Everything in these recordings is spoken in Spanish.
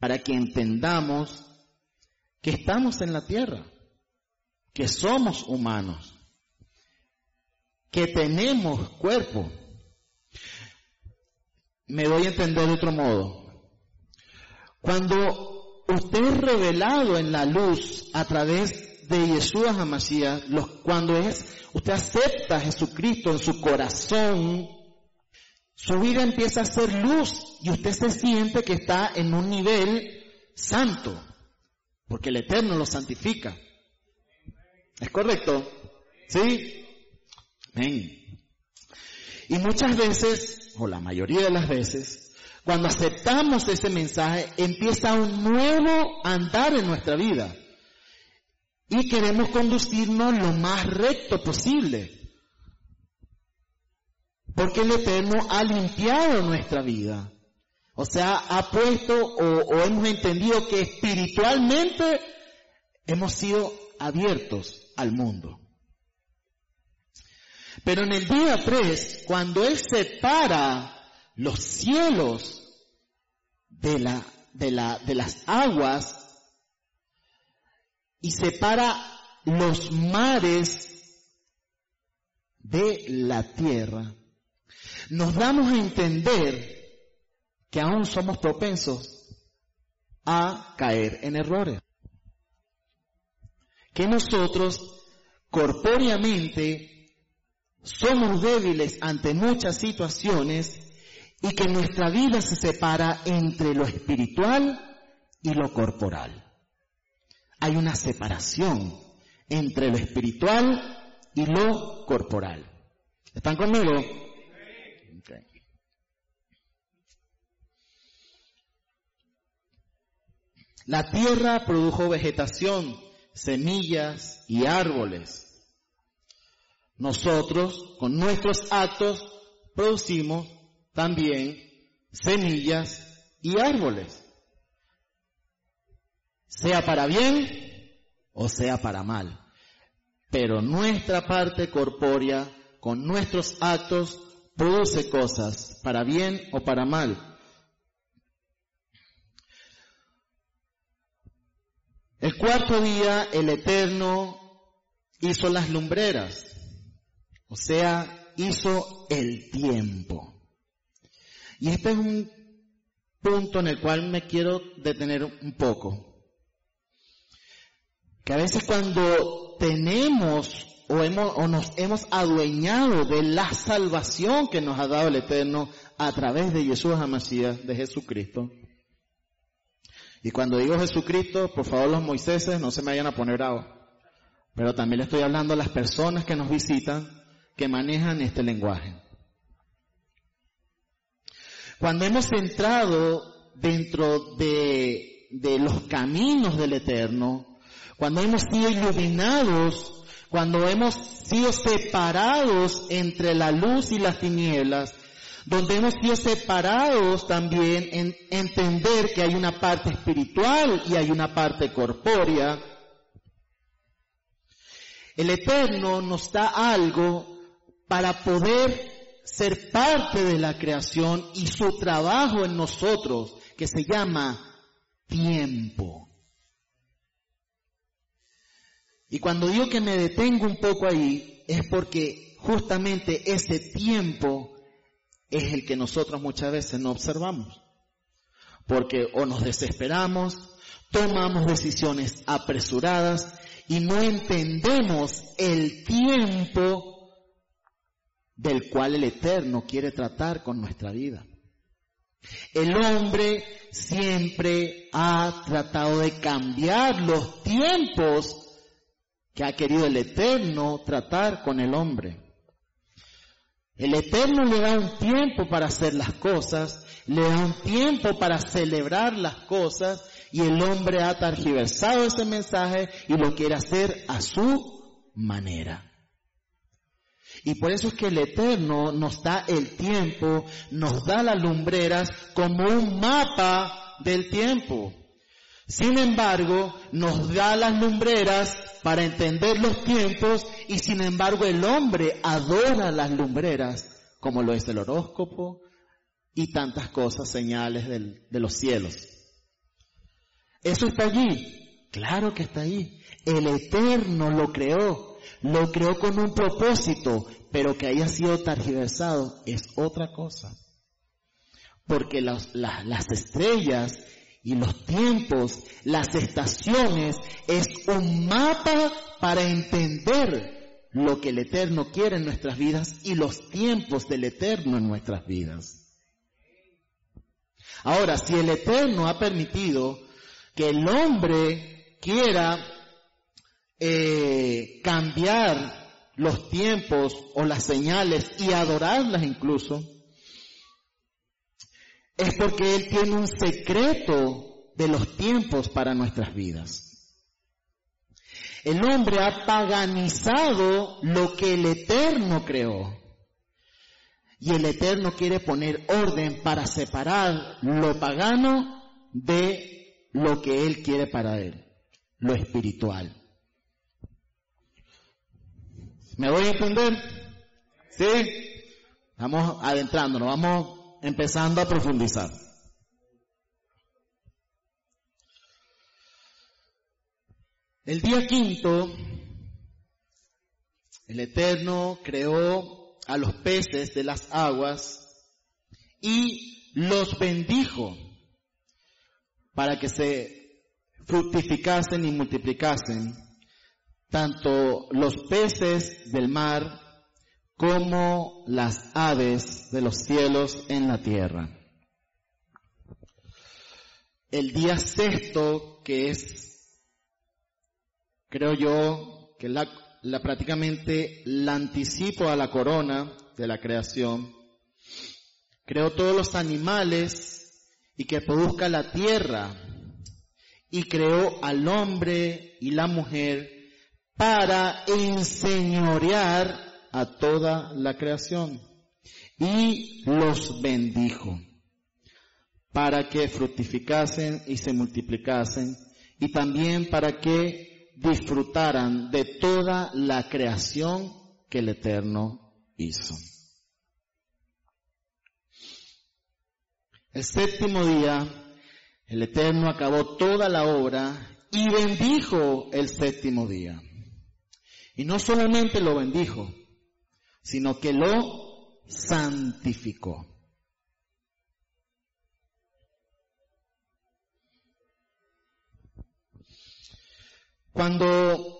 para que entendamos que estamos en la tierra, que somos humanos, que tenemos cuerpo. Me doy a entender de otro modo. Cuando usted es revelado en la luz a través de Yeshua HaMashiach, cuando es, usted acepta a Jesucristo en su corazón, su vida empieza a ser luz y usted se siente que está en un nivel santo, porque el Eterno lo santifica. ¿Es correcto? ¿Sí? Amén. Y muchas veces, o la mayoría de las veces, cuando aceptamos ese mensaje, empieza un nuevo andar en nuestra vida. Y queremos conducirnos lo más recto posible. Porque el Eterno ha limpiado nuestra vida. O sea, ha puesto o, hemos entendido que espiritualmente hemos sido abiertos al mundo. Pero en el día 3, cuando Él separa los cielos de, la, de, la, de las aguas y separa los mares de la tierra, nos damos a entender que aún somos propensos a caer en errores. Que nosotros corpóreamente somos débiles ante muchas situaciones y que nuestra vida se separa entre lo espiritual y lo corporal. Hay una separación entre lo espiritual y lo corporal. ¿Están conmigo? La tierra produjo vegetación, semillas y árboles. Nosotros, con nuestros actos, producimos también semillas y árboles. Sea para bien o sea para mal. Pero nuestra parte corpórea, con nuestros actos, produce cosas para bien o para mal. El cuarto día el Eterno hizo las lumbreras, o sea, hizo el tiempo. Y este es un punto en el cual me quiero detener un poco. Que a veces cuando tenemos o, hemos, o nos hemos adueñado de la salvación que nos ha dado el Eterno a través de Jesús Amasías, de Jesucristo, y cuando digo Jesucristo, por favor los Moiséses no se me vayan a poner agua. Pero también le estoy hablando a las personas que nos visitan que manejan este lenguaje. Cuando hemos entrado dentro de, de los caminos del Eterno, cuando hemos sido iluminados, cuando hemos sido separados entre la luz y las tinieblas, donde hemos sido separados también en entender que hay una parte espiritual y hay una parte corpórea. El Eterno nos da algo para poder ser parte de la creación y su trabajo en nosotros, que se llama tiempo. Y cuando digo que me detengo un poco ahí, es porque justamente ese tiempo es el que nosotros muchas veces no observamos. Porque o nos desesperamos, tomamos decisiones apresuradas y no entendemos el tiempo del cual el Eterno quiere tratar con nuestra vida. El hombre siempre ha tratado de cambiar los tiempos que ha querido el Eterno tratar con el hombre. El Eterno le da un tiempo para hacer las cosas, le da un tiempo para celebrar las cosas y el hombre ha targiversado ese mensaje y lo quiere hacer a su manera. Y por eso es que el Eterno nos da el tiempo, nos da las lumbreras como un mapa del tiempo. Sin embargo, nos da las lumbreras para entender los tiempos y sin embargo el hombre adora las lumbreras, como lo es el horóscopo y tantas cosas, señales de los cielos. ¿Eso está allí? Claro que está allí. El Eterno lo creó. Lo creó con un propósito, pero que haya sido targiversado es otra cosa. Porque las, las estrellas y los tiempos, las estaciones, es un mapa para entender lo que el Eterno quiere en nuestras vidas y los tiempos del Eterno en nuestras vidas. Ahora, si el Eterno ha permitido que el hombre quiera eh, cambiar los tiempos o las señales y adorarlas incluso, es porque Él tiene un secreto de los tiempos para nuestras vidas. El hombre ha paganizado lo que el Eterno creó. Y el Eterno quiere poner orden para separar lo pagano de lo que Él quiere para Él, lo espiritual. ¿Me voy a entender? ¿Sí? Vamos adentrándonos, vamos empezando a profundizar. El día quinto, el Eterno creó a los peces de las aguas y los bendijo para que se fructificasen y multiplicasen tanto los peces del mar como las aves de los cielos en la tierra. El día sexto, que es, creo yo, que la la, prácticamente la anticipo a la corona de la creación. Creó todos los animales y que produzca la tierra y creó al hombre y la mujer para enseñorear a toda la creación y los bendijo para que fructificasen y se multiplicasen y también para que disfrutaran de toda la creación que el Eterno hizo. El séptimo día, el Eterno acabó toda la obra y bendijo el séptimo día. Y no solamente lo bendijo, sino que lo santificó. Cuando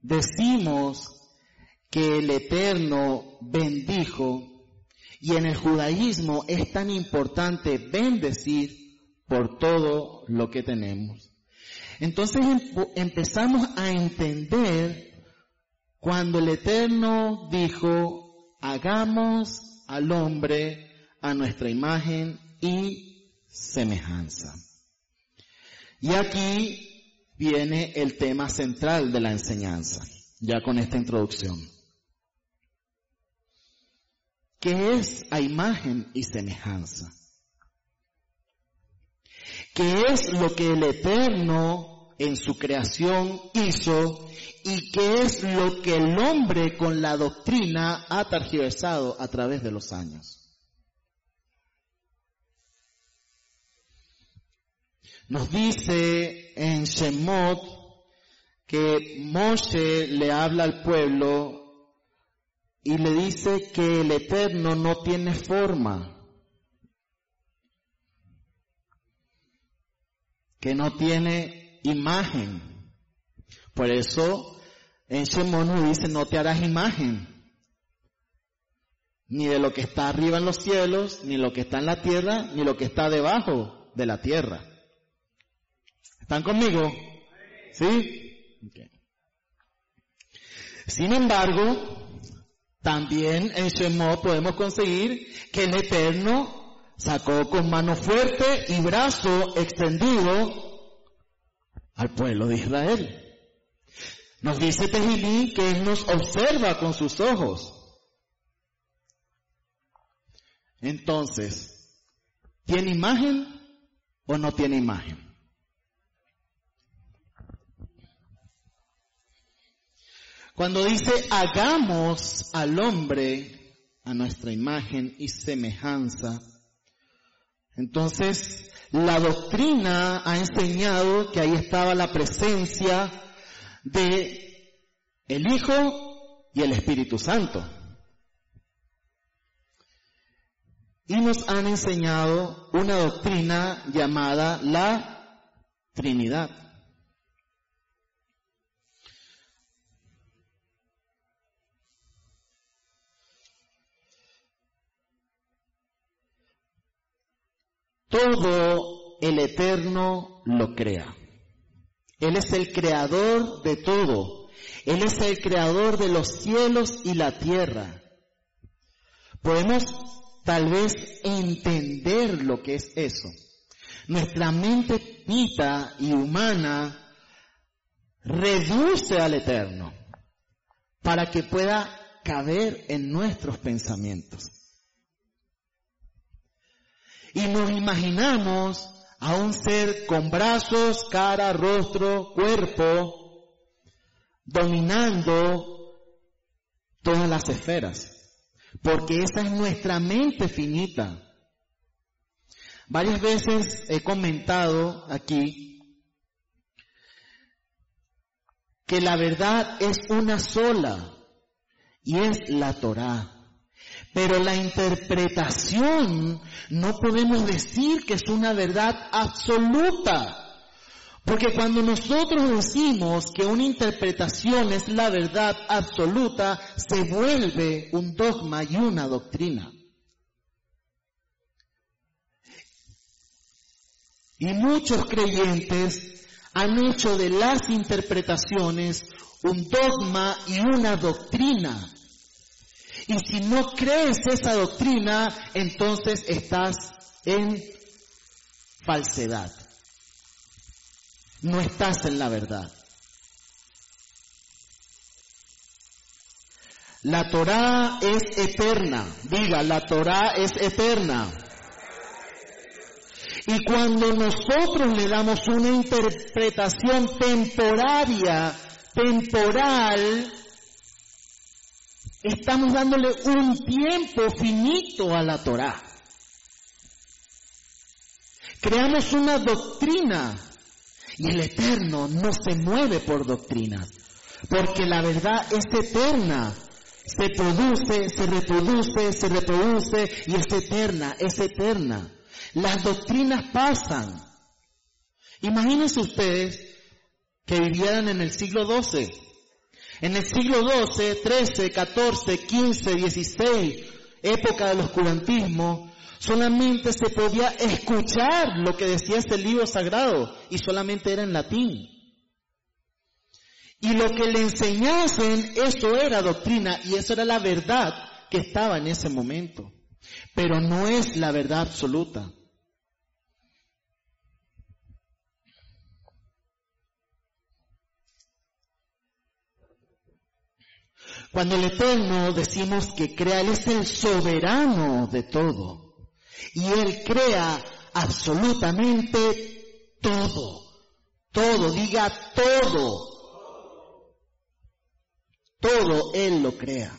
decimos que el Eterno bendijo, y en el judaísmo es tan importante bendecir por todo lo que tenemos. Entonces empezamos a entender cuando el Eterno dijo, hagamos al hombre a nuestra imagen y semejanza. Y aquí viene el tema central de la enseñanza, ya con esta introducción. ¿Qué es a imagen y semejanza? ¿Qué es lo que el Eterno en su creación hizo y qué es lo que el hombre con la doctrina ha targiversado a través de los años? Nos dice en Shemot que Moshe le habla al pueblo y le dice que el Eterno no tiene forma, que no tiene imagen. Por eso en Shemot nos dice no te harás imagen ni de lo que está arriba en los cielos, ni lo que está en la tierra, ni lo que está debajo de la tierra. ¿Están conmigo? ¿Sí? Sin embargo, también en Shemot podemos conseguir que el Eterno sacó con mano fuerte y brazo extendido al pueblo de Israel. Nos dice Tejilí que Él nos observa con sus ojos. Entonces, ¿tiene imagen o no tiene imagen? Cuando dice hagamos al hombre a nuestra imagen y semejanza, Entonces, la doctrina ha enseñado que ahí estaba la presencia de el Hijo y el Espíritu Santo. Y nos han enseñado una doctrina llamada la Trinidad. Todo el Eterno lo crea. Él es el creador de todo. Él es el creador de los cielos y la tierra. Podemos tal vez entender lo que es eso. Nuestra mente pita y humana reduce al Eterno para que pueda caber en nuestros pensamientos. Y nos imaginamos a un ser con brazos, cara, rostro, cuerpo, dominando todas las esferas. Porque esa es nuestra mente finita. Varias veces he comentado aquí que la verdad es una sola y es la Torah. Pero la interpretación no podemos decir que es una verdad absoluta. Porque cuando nosotros decimos que una interpretación es la verdad absoluta, se vuelve un dogma y una doctrina. Y muchos creyentes han hecho de las interpretaciones un dogma y una doctrina. Y si no crees esa doctrina, entonces estás en falsedad. No estás en la verdad. La Torah es eterna. Diga, la Torah es eterna. Y cuando nosotros le damos una interpretación temporaria, temporal, Estamos dándole un tiempo finito a la Torah. Creamos una doctrina y el eterno no se mueve por doctrina, porque la verdad es eterna. Se produce, se reproduce, se reproduce y es eterna, es eterna. Las doctrinas pasan. Imagínense ustedes que vivieran en el siglo XII en el siglo XII, XIII, XIV, XV, XVI, época del oscurantismo, solamente se podía escuchar lo que decía este libro sagrado y solamente era en latín. Y lo que le enseñasen, eso era doctrina y eso era la verdad que estaba en ese momento. Pero no es la verdad absoluta. Cuando el Eterno decimos que crea, Él es el soberano de todo. Y Él crea absolutamente todo. Todo, diga todo. Todo Él lo crea.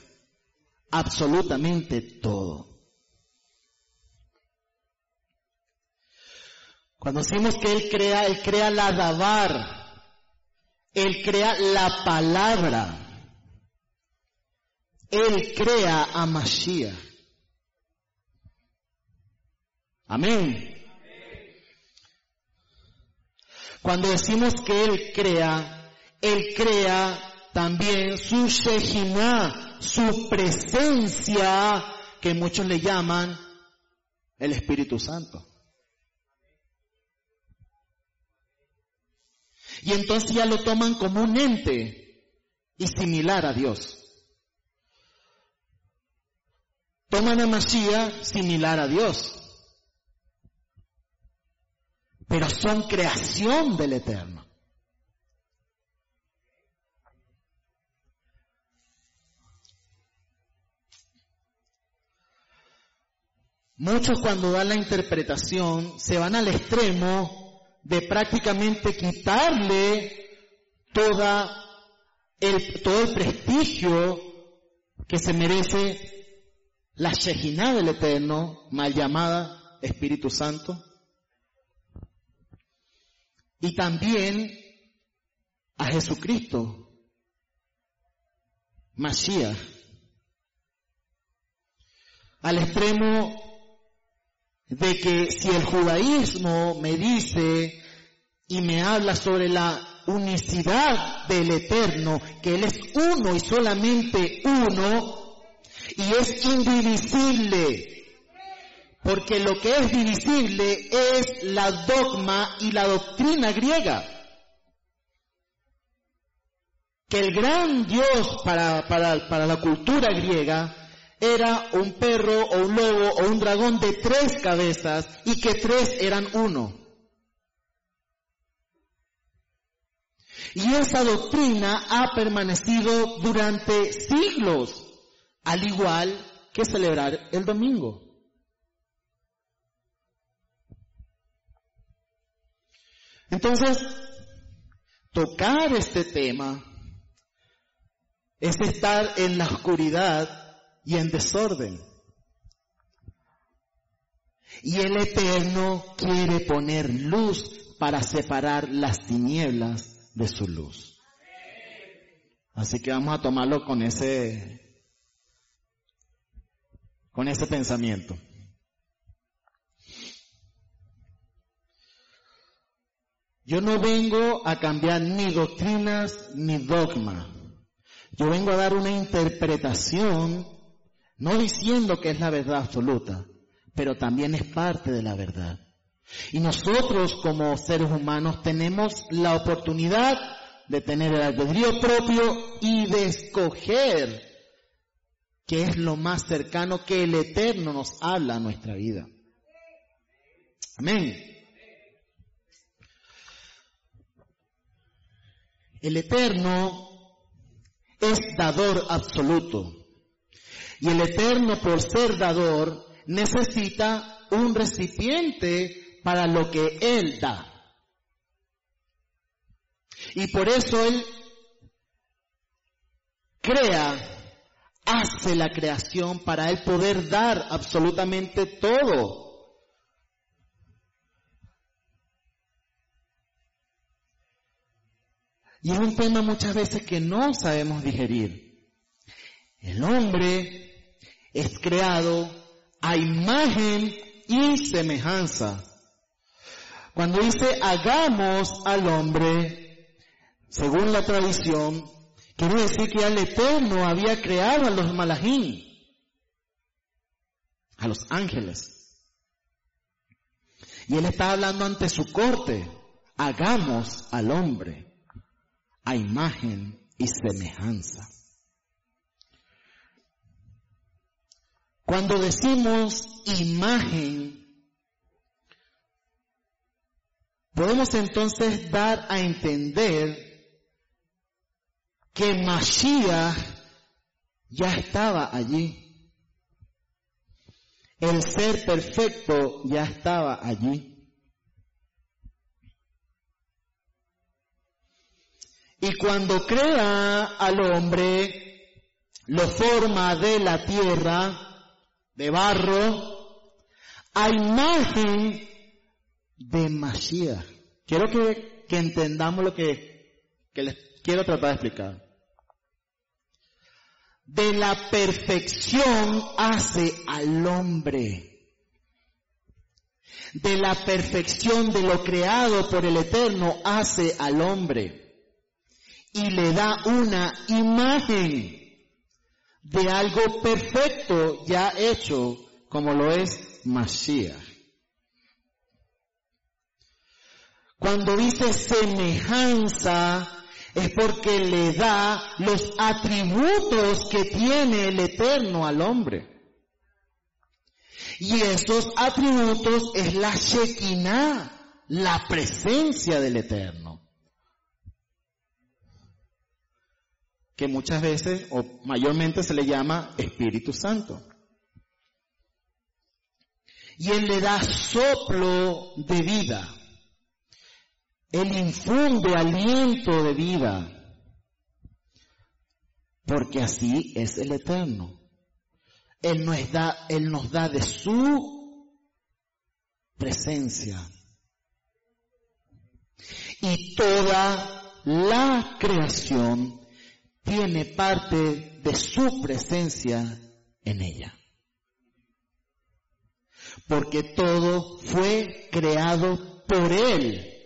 Absolutamente todo. Cuando decimos que Él crea, Él crea la dabar. Él crea la palabra. Él crea a Mashiach. Amén. Cuando decimos que Él crea, Él crea también su Shejinah, su presencia, que muchos le llaman el Espíritu Santo. Y entonces ya lo toman como un ente y similar a Dios. Toman a Mashiach similar a Dios. Pero son creación del Eterno. Muchos cuando dan la interpretación se van al extremo de prácticamente quitarle toda el, todo el prestigio que se merece la Shejinah del Eterno, mal llamada Espíritu Santo. Y también a Jesucristo, Mashiach. Al extremo de que si el judaísmo me dice y me habla sobre la unicidad del Eterno, que Él es uno y solamente uno, y es indivisible, porque lo que es divisible es la dogma y la doctrina griega. Que el gran Dios para, para, para la cultura griega era un perro o un lobo o un dragón de tres cabezas y que tres eran uno. Y esa doctrina ha permanecido durante siglos, al igual que celebrar el domingo. Entonces, tocar este tema es estar en la oscuridad y en desorden. Y el Eterno quiere poner luz para separar las tinieblas de su luz. Así que vamos a tomarlo con ese, con ese pensamiento. Yo no vengo a cambiar ni doctrinas ni dogma. Yo vengo a dar una interpretación no diciendo que es la verdad absoluta, pero también es parte de la verdad. Y nosotros como seres humanos tenemos la oportunidad de tener el albedrío propio y de escoger qué es lo más cercano que el Eterno nos habla a nuestra vida. Amén. El Eterno es dador absoluto. Y el Eterno, por ser dador, necesita un recipiente para lo que Él da. Y por eso Él crea, hace la creación para Él poder dar absolutamente todo. Y es un tema muchas veces que no sabemos digerir. El hombre es creado a imagen y semejanza. Cuando dice hagamos al hombre, según la tradición, quiere decir que al Eterno había creado a los malajín, a los ángeles. Y él está hablando ante su corte, hagamos al hombre a imagen y semejanza. Cuando decimos imagen, podemos entonces dar a entender que Mashiach ya estaba allí. El ser perfecto ya estaba allí. Y cuando crea al hombre, lo forma de la tierra, de barro, a imagen de Mashiach. Quiero que, que entendamos lo que, que les quiero tratar de explicar. De la perfección hace al hombre. De la perfección de lo creado por el Eterno hace al hombre. Y le da una imagen de algo perfecto ya hecho como lo es Mashiach. Cuando dice semejanza es porque le da los atributos que tiene el Eterno al hombre. Y esos atributos es la Shekinah, la presencia del Eterno. que muchas veces o mayormente se le llama Espíritu Santo. Y Él le da soplo de vida. Él infunde aliento de vida. Porque así es el Eterno. Él nos da, Él nos da de su presencia. Y toda la creación tiene parte de su presencia en ella. Porque todo fue creado por Él.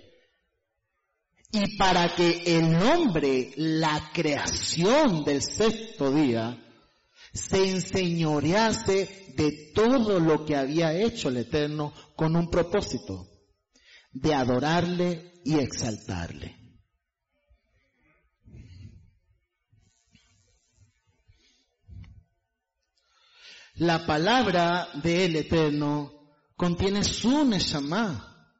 Y para que el hombre, la creación del sexto día, se enseñorease de todo lo que había hecho el Eterno con un propósito, de adorarle y exaltarle. La palabra del Eterno contiene su Neshama,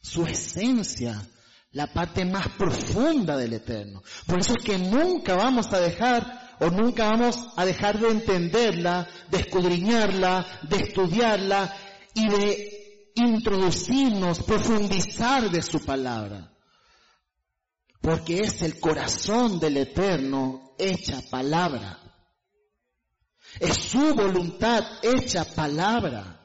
su esencia, la parte más profunda del Eterno. Por eso es que nunca vamos a dejar o nunca vamos a dejar de entenderla, de escudriñarla, de estudiarla y de introducirnos, profundizar de su palabra. Porque es el corazón del Eterno hecha palabra. Es su voluntad hecha palabra.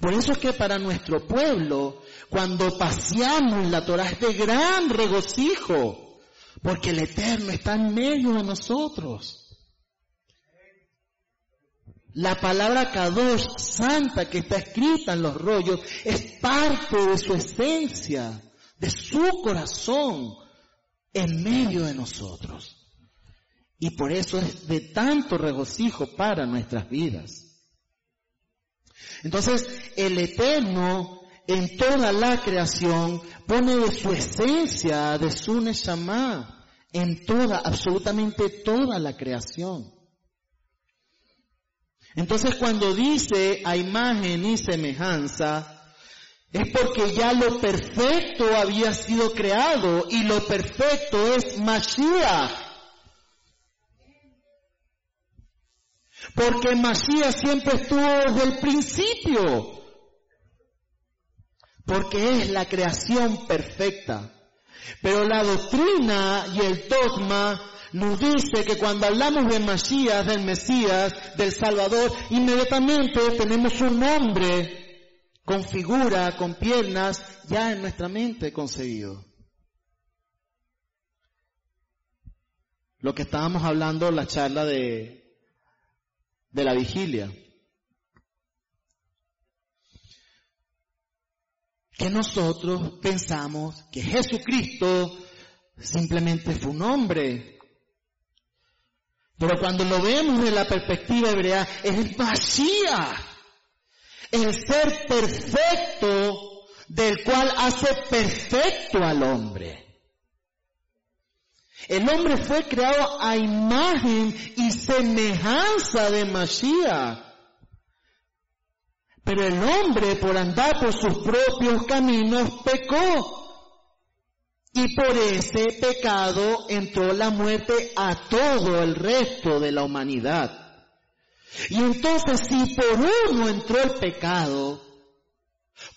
Por eso es que para nuestro pueblo, cuando paseamos la Torah es de gran regocijo, porque el Eterno está en medio de nosotros. La palabra Kadosh, santa, que está escrita en los rollos, es parte de su esencia, de su corazón, en medio de nosotros. Y por eso es de tanto regocijo para nuestras vidas. Entonces, el Eterno en toda la creación pone de su esencia, de su Neshama, en toda, absolutamente toda la creación. Entonces cuando dice a imagen y semejanza, es porque ya lo perfecto había sido creado y lo perfecto es Mashiach. Porque Mashiach siempre estuvo desde el principio. Porque es la creación perfecta. Pero la doctrina y el dogma nos dice que cuando hablamos de Mashiach, del Mesías, del Salvador, inmediatamente tenemos un nombre con figura, con piernas, ya en nuestra mente concebido. Lo que estábamos hablando en la charla de de la vigilia. Que nosotros pensamos que Jesucristo simplemente fue un hombre. Pero cuando lo vemos de la perspectiva hebrea, es Mashiach, el ser perfecto del cual hace perfecto al hombre. El hombre fue creado a imagen y semejanza de Mashiach. Pero el hombre por andar por sus propios caminos pecó. Y por ese pecado entró la muerte a todo el resto de la humanidad. Y entonces si por uno entró el pecado,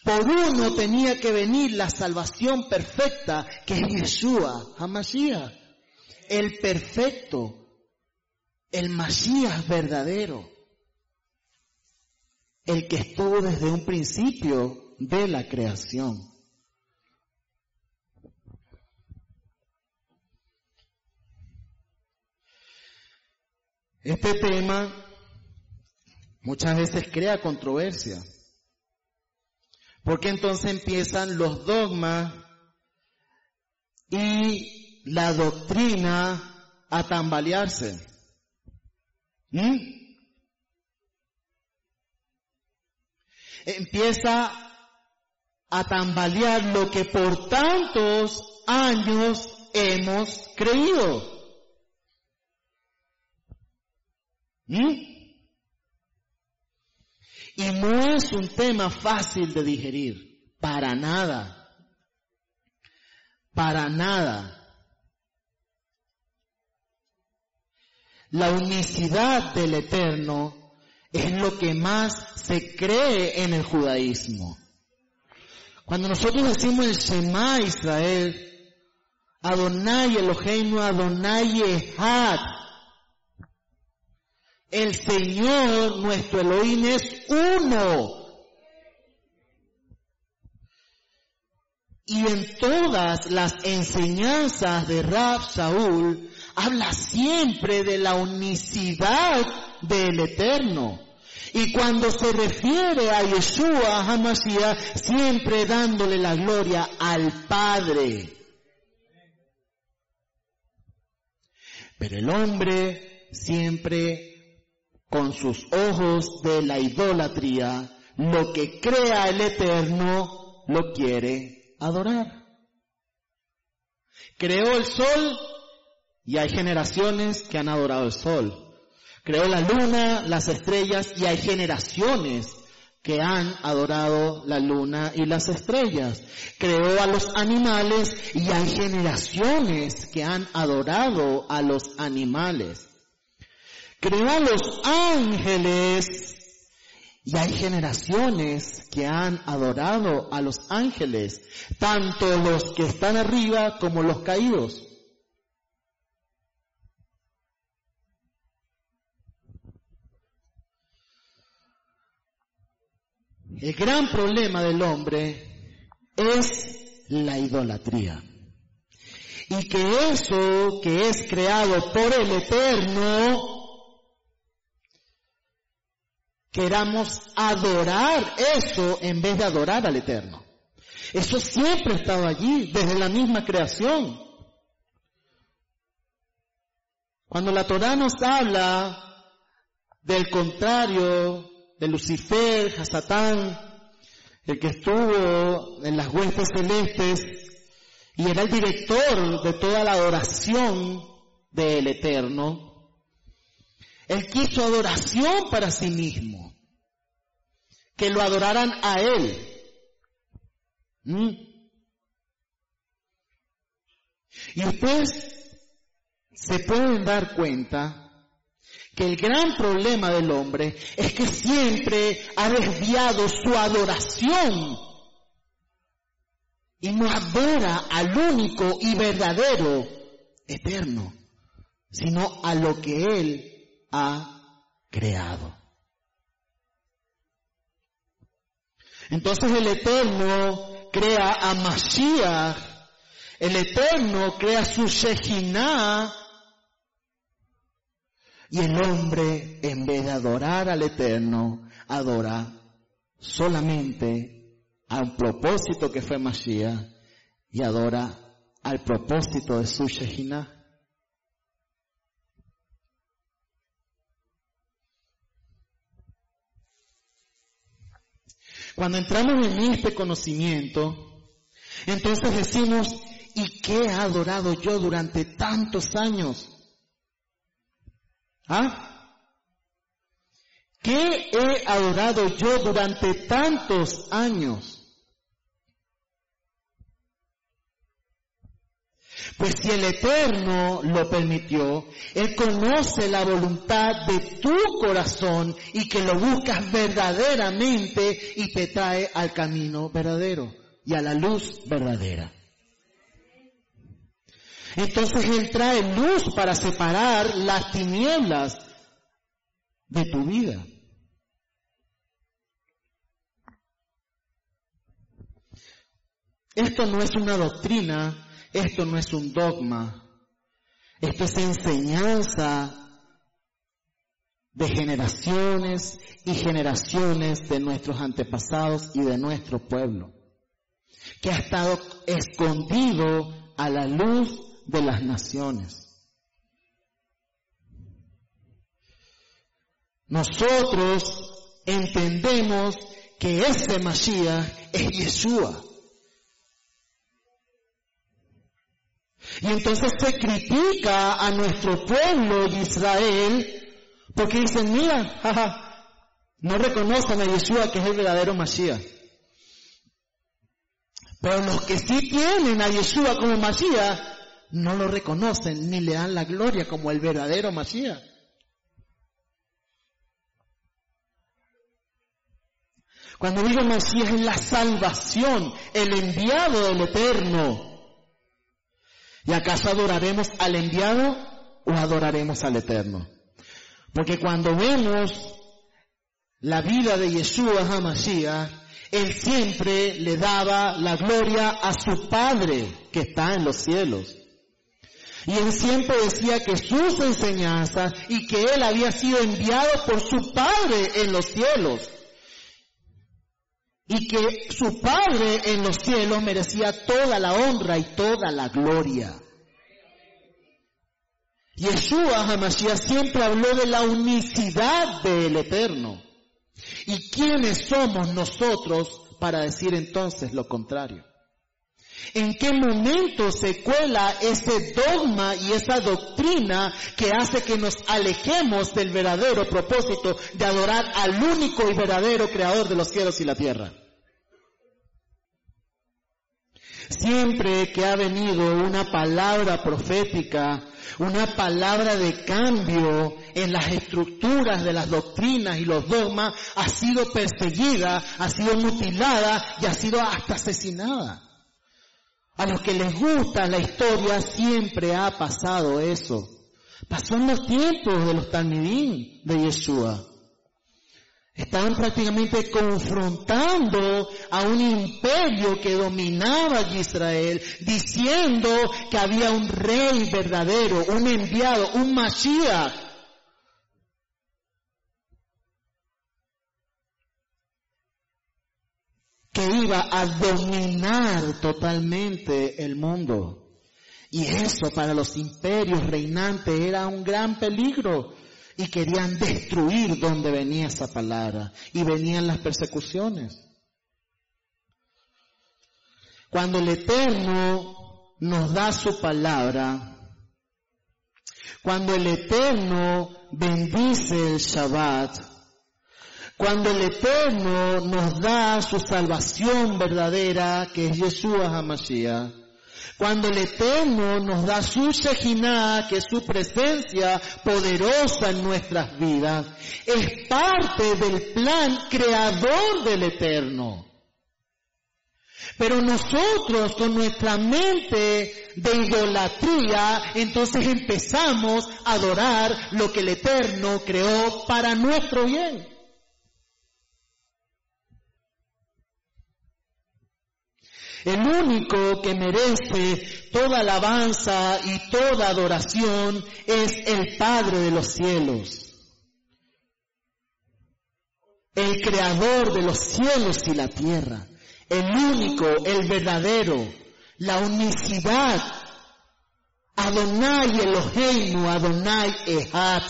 por uno tenía que venir la salvación perfecta que es Yeshua, Hamashiach el perfecto, el Masías verdadero, el que estuvo desde un principio de la creación. Este tema muchas veces crea controversia, porque entonces empiezan los dogmas y la doctrina a tambalearse. ¿Mm? Empieza a tambalear lo que por tantos años hemos creído. ¿Mm? Y no es un tema fácil de digerir, para nada. Para nada. La unicidad del Eterno es lo que más se cree en el judaísmo. Cuando nosotros decimos el Shema Israel, Adonai Eloheinu, Adonai Ehad, el Señor nuestro Elohim es uno. Y en todas las enseñanzas de Rab Saúl habla siempre de la unicidad del Eterno. Y cuando se refiere a Yeshua Hamashiach, siempre dándole la gloria al Padre. Pero el hombre siempre con sus ojos de la idolatría, lo que crea el Eterno, lo quiere adorar. Creó el sol y hay generaciones que han adorado el sol. Creó la luna, las estrellas y hay generaciones que han adorado la luna y las estrellas. Creó a los animales y hay generaciones que han adorado a los animales. Creó a los ángeles y hay generaciones que han adorado a los ángeles, tanto los que están arriba como los caídos. El gran problema del hombre es la idolatría. Y que eso que es creado por el Eterno, queramos adorar eso en vez de adorar al Eterno. Eso siempre ha estado allí, desde la misma creación. Cuando la Torah nos habla del contrario de Lucifer, Hasatán, el que estuvo en las huestes celestes y era el director de toda la adoración del Eterno. Él quiso adoración para sí mismo, que lo adoraran a Él. ¿Mm? Y ustedes se pueden dar cuenta que el gran problema del hombre es que siempre ha desviado su adoración y no adora al único y verdadero eterno, sino a lo que él ha creado. Entonces el eterno crea a Mashiach, el eterno crea su Shekinah, y el hombre, en vez de adorar al Eterno, adora solamente a un propósito que fue Mashiach y adora al propósito de su Shekinah. Cuando entramos en este conocimiento, entonces decimos, ¿y qué he adorado yo durante tantos años? ¿Ah? ¿Qué he adorado yo durante tantos años? Pues si el Eterno lo permitió, Él conoce la voluntad de tu corazón y que lo buscas verdaderamente y te trae al camino verdadero y a la luz verdadera. Entonces Él trae luz para separar las tinieblas de tu vida. Esto no es una doctrina, esto no es un dogma, esto es enseñanza de generaciones y generaciones de nuestros antepasados y de nuestro pueblo, que ha estado escondido a la luz de las naciones. Nosotros entendemos que ese Mashiach es Yeshua. Y entonces se critica a nuestro pueblo de Israel porque dicen, mira, no reconocen a Yeshua que es el verdadero Mashiach. Pero los que sí tienen a Yeshua como Mashiach no lo reconocen ni le dan la gloria como el verdadero Masías. Cuando digo Mesías es la salvación, el enviado del Eterno. ¿Y acaso adoraremos al enviado o adoraremos al Eterno? Porque cuando vemos la vida de Yeshua HaMashiach, Él siempre le daba la gloria a su Padre que está en los cielos. Y él siempre decía que sus enseñanzas y que él había sido enviado por su Padre en los cielos. Y que su Padre en los cielos merecía toda la honra y toda la gloria. Yeshua Hamashiach siempre habló de la unicidad del Eterno. ¿Y quiénes somos nosotros para decir entonces lo contrario? ¿En qué momento se cuela ese dogma y esa doctrina que hace que nos alejemos del verdadero propósito de adorar al único y verdadero creador de los cielos y la tierra? Siempre que ha venido una palabra profética, una palabra de cambio en las estructuras de las doctrinas y los dogmas, ha sido perseguida, ha sido mutilada y ha sido hasta asesinada. A los que les gusta la historia siempre ha pasado eso. Pasó en los tiempos de los Talmidim de Yeshua. Estaban prácticamente confrontando a un imperio que dominaba a Israel, diciendo que había un rey verdadero, un enviado, un Mashiach. Iba a dominar totalmente el mundo. Y eso para los imperios reinantes era un gran peligro y querían destruir donde venía esa palabra y venían las persecuciones. Cuando el Eterno nos da su palabra, cuando el Eterno bendice el Shabbat, cuando el Eterno nos da su salvación verdadera, que es Yeshua HaMashiach, cuando el Eterno nos da su Shekinah, que es su presencia poderosa en nuestras vidas, es parte del plan creador del Eterno. Pero nosotros con nuestra mente de idolatría, entonces empezamos a adorar lo que el Eterno creó para nuestro bien. El único que merece toda alabanza y toda adoración es el Padre de los cielos. El creador de los cielos y la tierra. El único, el verdadero. La unicidad. Adonai Eloheinu, Adonai Ehad.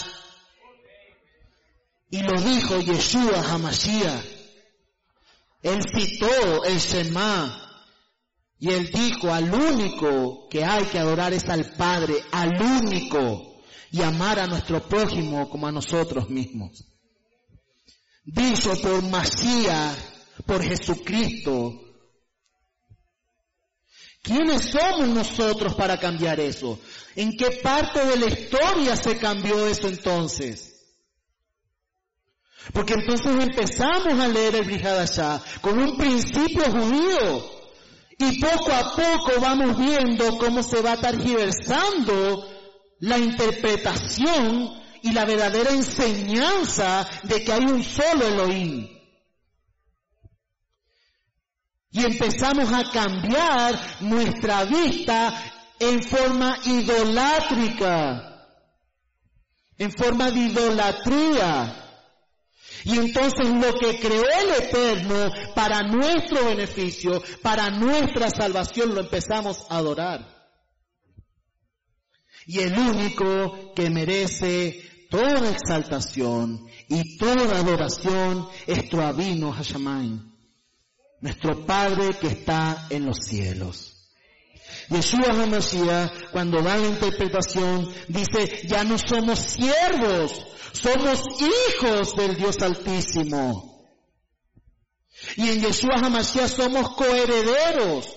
Y lo dijo Yeshua Hamashiach. Él citó el Shema, y él dijo, al único que hay que adorar es al Padre, al único, y amar a nuestro prójimo como a nosotros mismos. Dicho por Masías, por Jesucristo. ¿Quiénes somos nosotros para cambiar eso? ¿En qué parte de la historia se cambió eso entonces? Porque entonces empezamos a leer el Brihadashah con un principio judío y poco a poco vamos viendo cómo se va targiversando la interpretación y la verdadera enseñanza de que hay un solo Elohim. Y empezamos a cambiar nuestra vista en forma idolátrica, en forma de idolatría. Y entonces lo que creó el Eterno para nuestro beneficio, para nuestra salvación, lo empezamos a adorar. Y el único que merece toda exaltación y toda adoración es tu Abino Hashamayim, nuestro Padre que está en los cielos. Yeshua HaMashiach, cuando da la interpretación, dice, ya no somos siervos, somos hijos del Dios Altísimo. Y en Yeshua HaMashiach somos coherederos.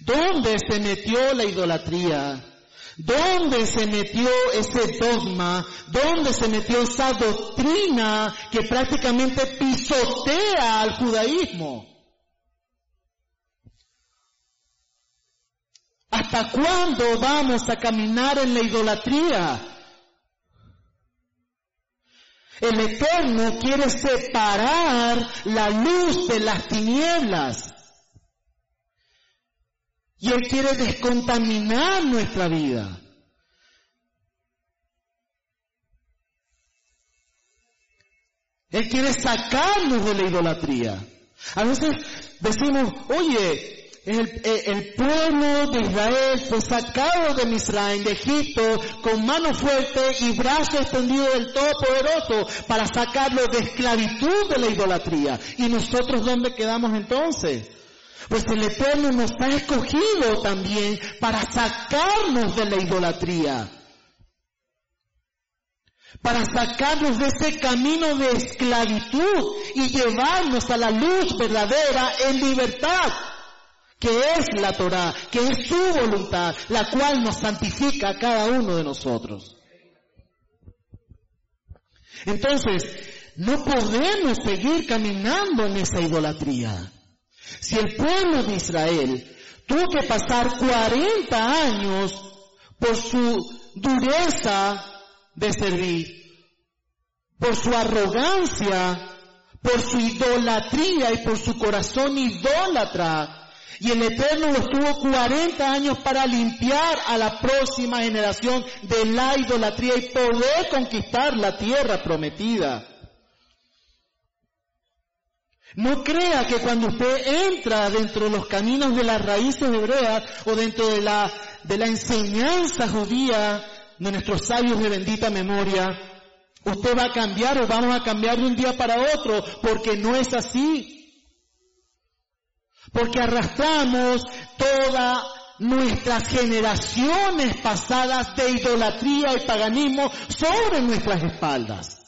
¿Dónde se metió la idolatría? ¿Dónde se metió ese dogma? ¿Dónde se metió esa doctrina que prácticamente pisotea al judaísmo? ¿Hasta cuándo vamos a caminar en la idolatría? El Eterno quiere separar la luz de las tinieblas. Y Él quiere descontaminar nuestra vida. Él quiere sacarnos de la idolatría. A veces decimos, oye, el, pueblo de Israel fue sacado de Misraim, de Egipto, con mano fuerte y brazo extendido del Todopoderoso para sacarlo de esclavitud de la idolatría. ¿Y nosotros dónde quedamos entonces? Pues el Eterno nos ha escogido también para sacarnos de la idolatría para sacarnos de ese camino de esclavitud y llevarnos a la luz verdadera en libertad, que es la Torah, que es su voluntad, la cual nos santifica a cada uno de nosotros. Entonces, no podemos seguir caminando en esa idolatría. Si el pueblo de Israel tuvo que pasar 40 años por su dureza de servir, por su arrogancia, por su idolatría y por su corazón idólatra. Y el Eterno los tuvo 40 años para limpiar a la próxima generación de la idolatría y poder conquistar la tierra prometida. No crea que cuando usted entra dentro de los caminos de las raíces hebreas o dentro de la, de la enseñanza judía, de nuestros sabios de bendita memoria, usted va a cambiar o vamos a cambiar de un día para otro, porque no es así. Porque arrastramos todas nuestras generaciones pasadas de idolatría y paganismo sobre nuestras espaldas.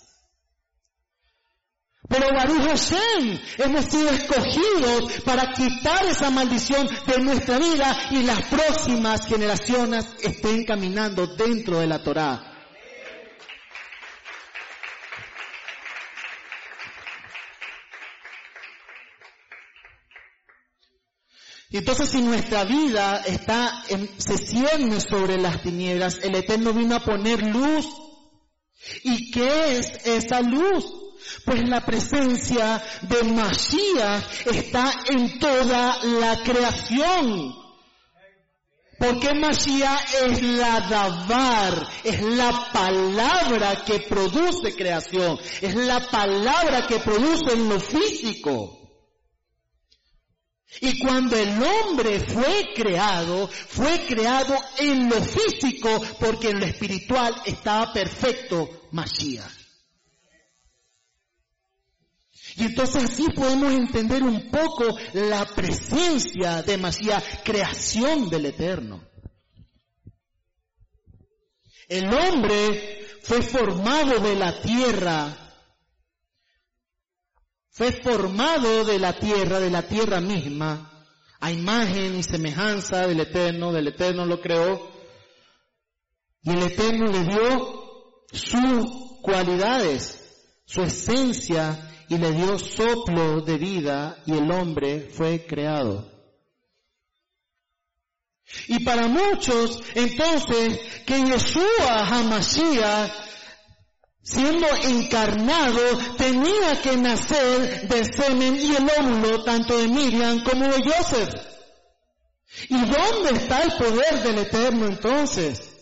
Pero Baruch Hashem, hemos sido escogidos para quitar esa maldición de nuestra vida y las próximas generaciones estén caminando dentro de la Torah. entonces si nuestra vida está se cierne sobre las tinieblas, el Eterno vino a poner luz. ¿Y qué es esa luz? Pues la presencia de Mashiach está en toda la creación. Porque Mashiach es la Davar, es la palabra que produce creación, es la palabra que produce en lo físico. Y cuando el hombre fue creado, fue creado en lo físico porque en lo espiritual estaba perfecto Mashiach. Y entonces así podemos entender un poco la presencia de creación del Eterno. El hombre fue formado de la tierra, fue formado de la tierra, de la tierra misma, a imagen y semejanza del Eterno, del Eterno lo creó, y el Eterno le dio sus cualidades, su esencia y le dio soplo de vida y el hombre fue creado. Y para muchos, entonces, que Yeshua Hamashiach, siendo encarnado, tenía que nacer de semen y el óvulo tanto de Miriam como de Joseph. ¿Y dónde está el poder del Eterno entonces?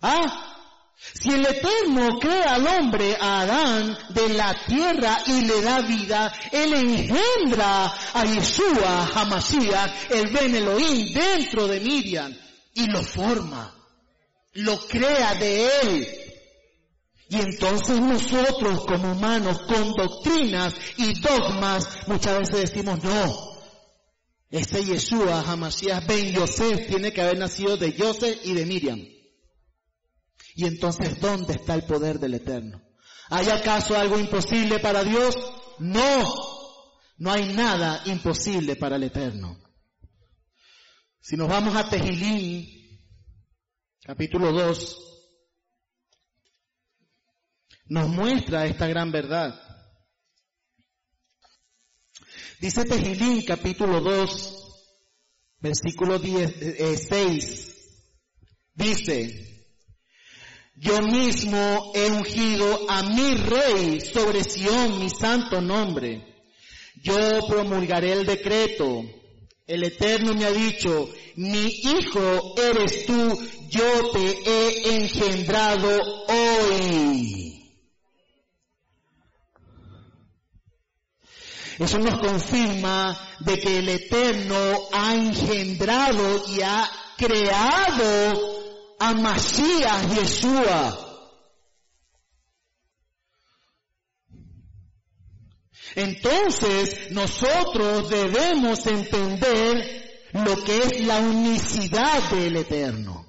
Ah, si el Eterno crea al hombre, a Adán, de la tierra y le da vida, Él engendra a Yeshua, a el Ben Elohim, dentro de Miriam y lo forma, lo crea de Él. Y entonces nosotros como humanos con doctrinas y dogmas muchas veces decimos no. Ese Yeshua, Hamashiach Ben Yosef, tiene que haber nacido de Yosef y de Miriam. Y entonces, ¿dónde está el poder del Eterno? ¿Hay acaso algo imposible para Dios? No, no hay nada imposible para el Eterno. Si nos vamos a Tejilín, capítulo 2, nos muestra esta gran verdad. Dice Tejilín, capítulo 2, versículo 10, 6, eh, dice, Yo mismo he ungido a mi rey sobre Sión, mi santo nombre. Yo promulgaré el decreto. El Eterno me ha dicho, mi hijo eres tú, yo te he engendrado hoy. Eso nos confirma de que el Eterno ha engendrado y ha creado a Masías Yeshua. Entonces nosotros debemos entender lo que es la unicidad del Eterno.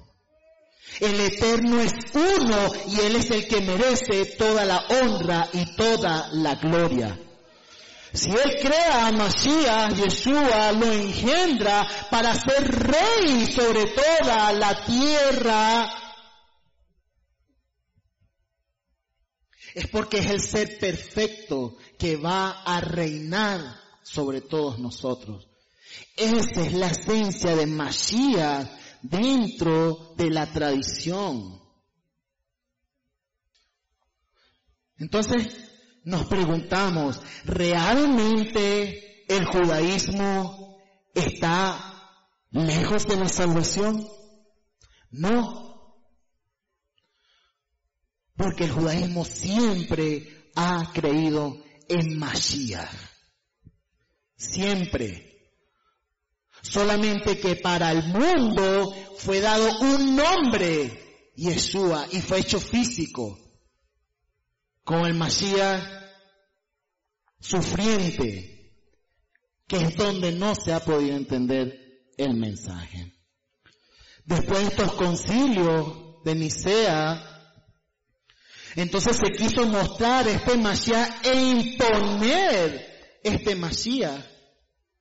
El Eterno es uno y Él es el que merece toda la honra y toda la gloria. Si Él crea a Masías, Yeshua lo engendra para ser rey sobre toda la tierra. Es porque es el ser perfecto que va a reinar sobre todos nosotros. Esa es la esencia de Masías dentro de la tradición. Entonces, nos preguntamos, ¿realmente el judaísmo está lejos de la salvación? No. Porque el judaísmo siempre ha creído en Mashiach. Siempre. Solamente que para el mundo fue dado un nombre, Yeshua, y fue hecho físico con el Masías sufriente, que es donde no se ha podido entender el mensaje. Después de estos concilios de Nicea, entonces se quiso mostrar este Masías e imponer este Masías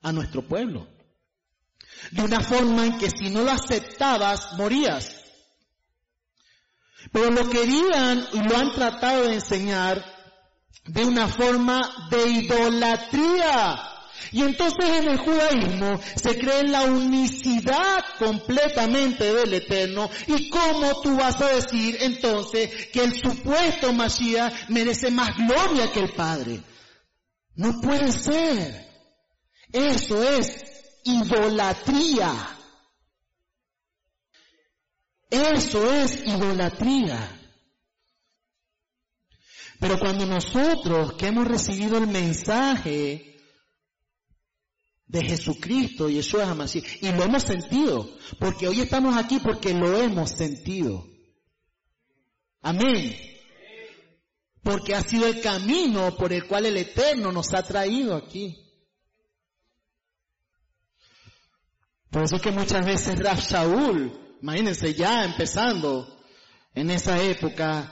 a nuestro pueblo. De una forma en que si no lo aceptabas, morías. Pero lo querían y lo han tratado de enseñar de una forma de idolatría. Y entonces en el judaísmo se cree en la unicidad completamente del Eterno. ¿Y cómo tú vas a decir entonces que el supuesto Mashiach merece más gloria que el Padre? No puede ser. Eso es idolatría. Eso es idolatría. Pero cuando nosotros que hemos recibido el mensaje de Jesucristo, y eso es y lo hemos sentido, porque hoy estamos aquí porque lo hemos sentido. Amén. Porque ha sido el camino por el cual el Eterno nos ha traído aquí. Por eso es que muchas veces Raf Shaul Imagínense ya empezando en esa época,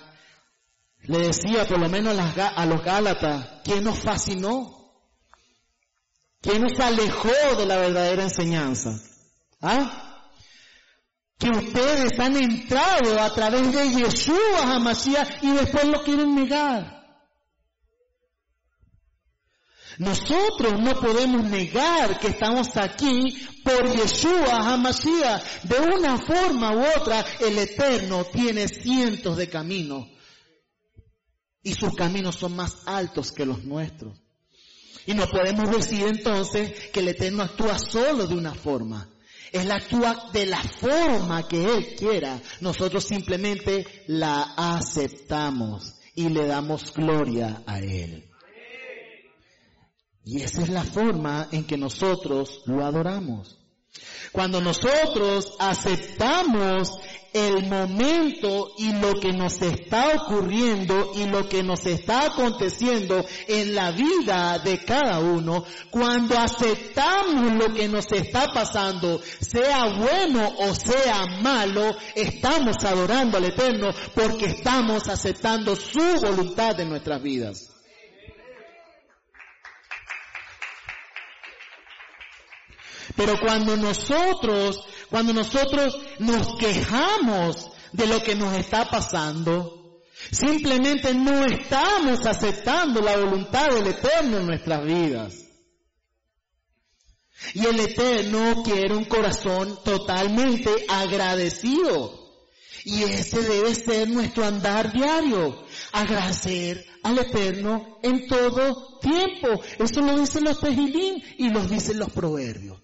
le decía por lo menos a los Gálatas, ¿quién nos fascinó? ¿Quién nos alejó de la verdadera enseñanza? ¿Ah? Que ustedes han entrado a través de Yeshua a Mashiach y después lo quieren negar. Nosotros no podemos negar que estamos aquí por Yeshua HaMashiach. De una forma u otra, el Eterno tiene cientos de caminos. Y sus caminos son más altos que los nuestros. Y no podemos decir entonces que el Eterno actúa solo de una forma. Él actúa de la forma que Él quiera. Nosotros simplemente la aceptamos y le damos gloria a Él. Y esa es la forma en que nosotros lo adoramos. Cuando nosotros aceptamos el momento y lo que nos está ocurriendo y lo que nos está aconteciendo en la vida de cada uno, cuando aceptamos lo que nos está pasando, sea bueno o sea malo, estamos adorando al Eterno porque estamos aceptando su voluntad en nuestras vidas. Pero cuando nosotros, cuando nosotros nos quejamos de lo que nos está pasando, simplemente no estamos aceptando la voluntad del Eterno en nuestras vidas. Y el Eterno quiere un corazón totalmente agradecido. Y ese debe ser nuestro andar diario. Agradecer al Eterno en todo tiempo. Eso lo dicen los Tejilín y lo dicen los proverbios.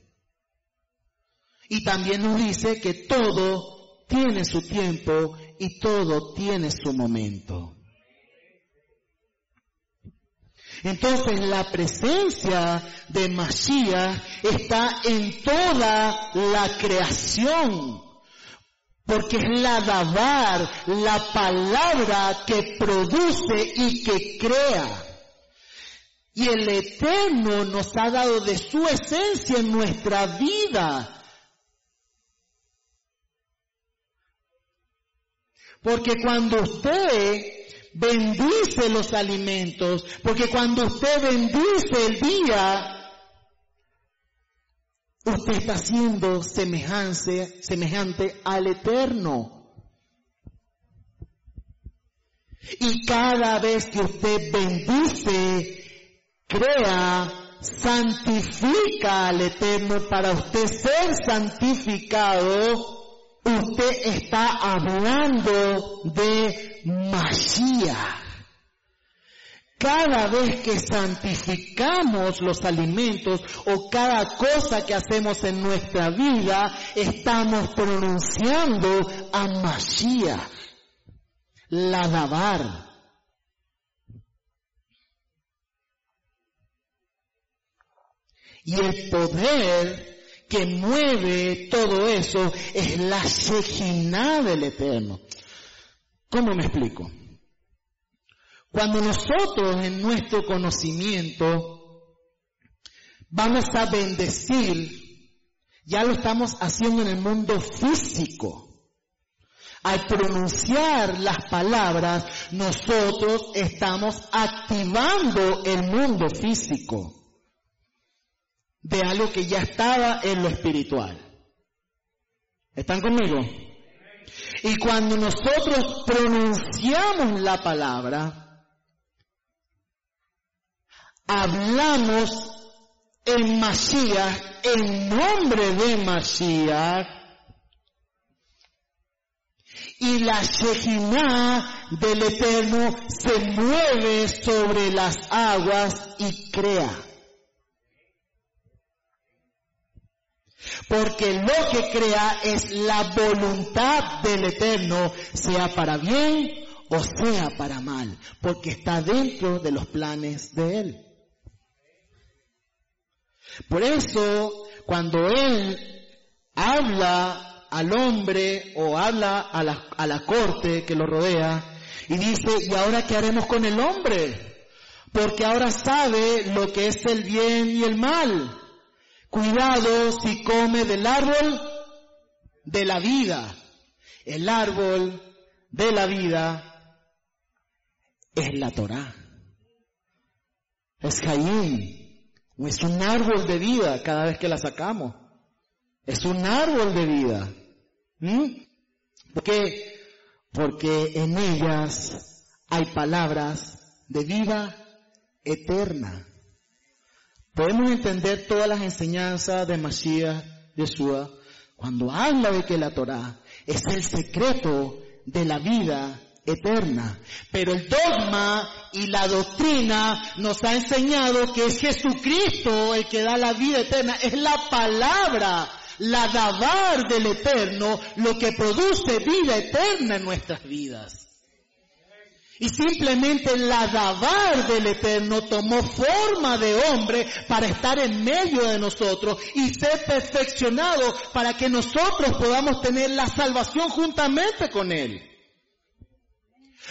Y también nos dice que todo tiene su tiempo y todo tiene su momento. Entonces la presencia de Mashiach está en toda la creación. Porque es la davar, la palabra que produce y que crea. Y el Eterno nos ha dado de su esencia en nuestra vida. Porque cuando usted bendice los alimentos, porque cuando usted bendice el día, usted está siendo semejante, semejante al Eterno. Y cada vez que usted bendice, crea, santifica al Eterno para usted ser santificado, usted está hablando de Mashiach. Cada vez que santificamos los alimentos o cada cosa que hacemos en nuestra vida, estamos pronunciando a Mashiach, la Dabar. Y el poder que mueve todo eso es la Shejinah del Eterno. ¿Cómo me explico? Cuando nosotros en nuestro conocimiento vamos a bendecir, ya lo estamos haciendo en el mundo físico. Al pronunciar las palabras, nosotros estamos activando el mundo físico de algo que ya estaba en lo espiritual. ¿Están conmigo? Y cuando nosotros pronunciamos la palabra, hablamos en Mashiach, en nombre de Mashiach, y la Shejinah del Eterno se mueve sobre las aguas y crea. Porque lo que crea es la voluntad del Eterno, sea para bien o sea para mal, porque está dentro de los planes de Él. Por eso, cuando Él habla al hombre o habla a la, corte que lo rodea y dice, ¿y ahora qué haremos con el hombre? Porque ahora sabe lo que es el bien y el mal. Cuidado si come del árbol de la vida. El árbol de la vida es la Torah. Es Jaín. Es un árbol de vida cada vez que la sacamos. Es un árbol de vida. ¿Mm? ¿Por qué? Porque en ellas hay palabras de vida eterna. Podemos entender todas las enseñanzas de Mashiach, Yeshua, cuando habla de que la Torah es el secreto de la vida eterna. Pero el dogma y la doctrina nos ha enseñado que es Jesucristo el que da la vida eterna. Es la palabra, la dabar del eterno, lo que produce vida eterna en nuestras vidas. Y simplemente la dabar del Eterno tomó forma de hombre para estar en medio de nosotros y ser perfeccionado para que nosotros podamos tener la salvación juntamente con Él.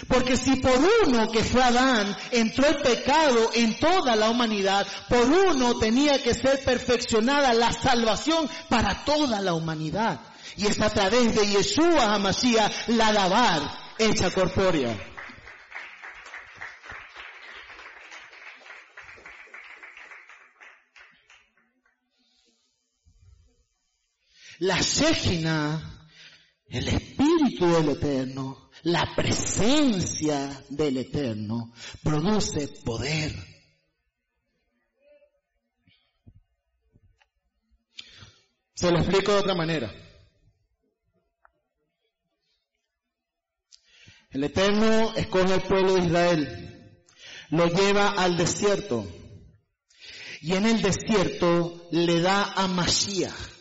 Porque si por uno que fue Adán entró el pecado en toda la humanidad, por uno tenía que ser perfeccionada la salvación para toda la humanidad. Y es a través de Yeshua HaMashiach la dabar hecha corpórea. La Shejina, el Espíritu del Eterno, la presencia del Eterno, produce poder. Se lo explico de otra manera. El Eterno escoge al pueblo de Israel, lo lleva al desierto y en el desierto le da a Mashiach.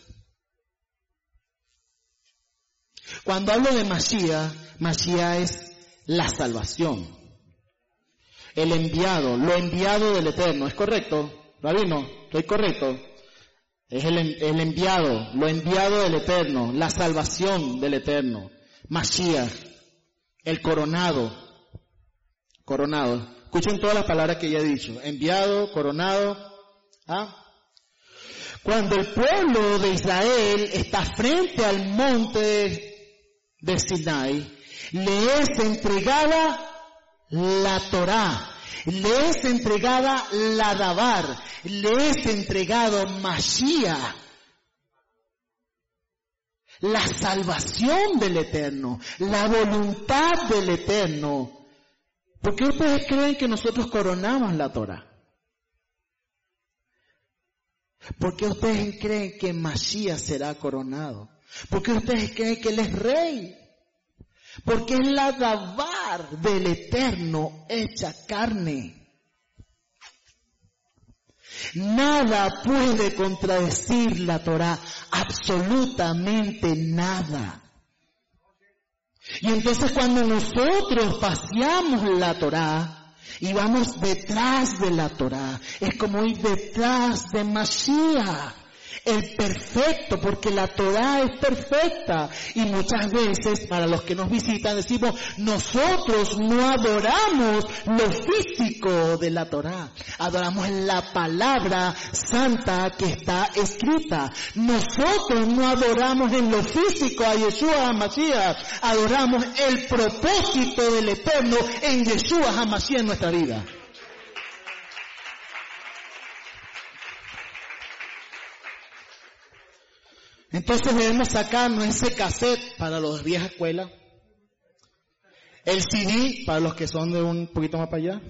Cuando hablo de Mashiach, Mashiach es la salvación, el enviado, lo enviado del Eterno. ¿Es correcto? Rabino, ¿estoy correcto? Es el, el enviado, lo enviado del Eterno, la salvación del Eterno. Mashiach el coronado. Coronado. Escuchen todas las palabras que ya he dicho. Enviado, coronado. ¿ah? Cuando el pueblo de Israel está frente al monte de Sinai, le es entregada la Torá, le es entregada la Dabar, le es entregado Mashiach, la salvación del Eterno, la voluntad del Eterno. ¿Por qué ustedes creen que nosotros coronamos la Torah? ¿Por qué ustedes creen que Mashiach será coronado? ¿Por qué ustedes creen que Él es rey? Porque es la dabar del Eterno hecha carne. Nada puede contradecir la Torah, absolutamente nada. Y entonces cuando nosotros paseamos la Torah y vamos detrás de la Torah, es como ir detrás de Mashiach el perfecto, porque la Torah es perfecta. Y muchas veces, para los que nos visitan, decimos, nosotros no adoramos lo físico de la Torah. Adoramos la palabra santa que está escrita. Nosotros no adoramos en lo físico a Yeshua HaMashiach. Adoramos el propósito del Eterno en Yeshua HaMashiach en nuestra vida. Entonces debemos sacarnos ese cassette para los de vieja escuela, el CD para los que son de un poquito más para allá,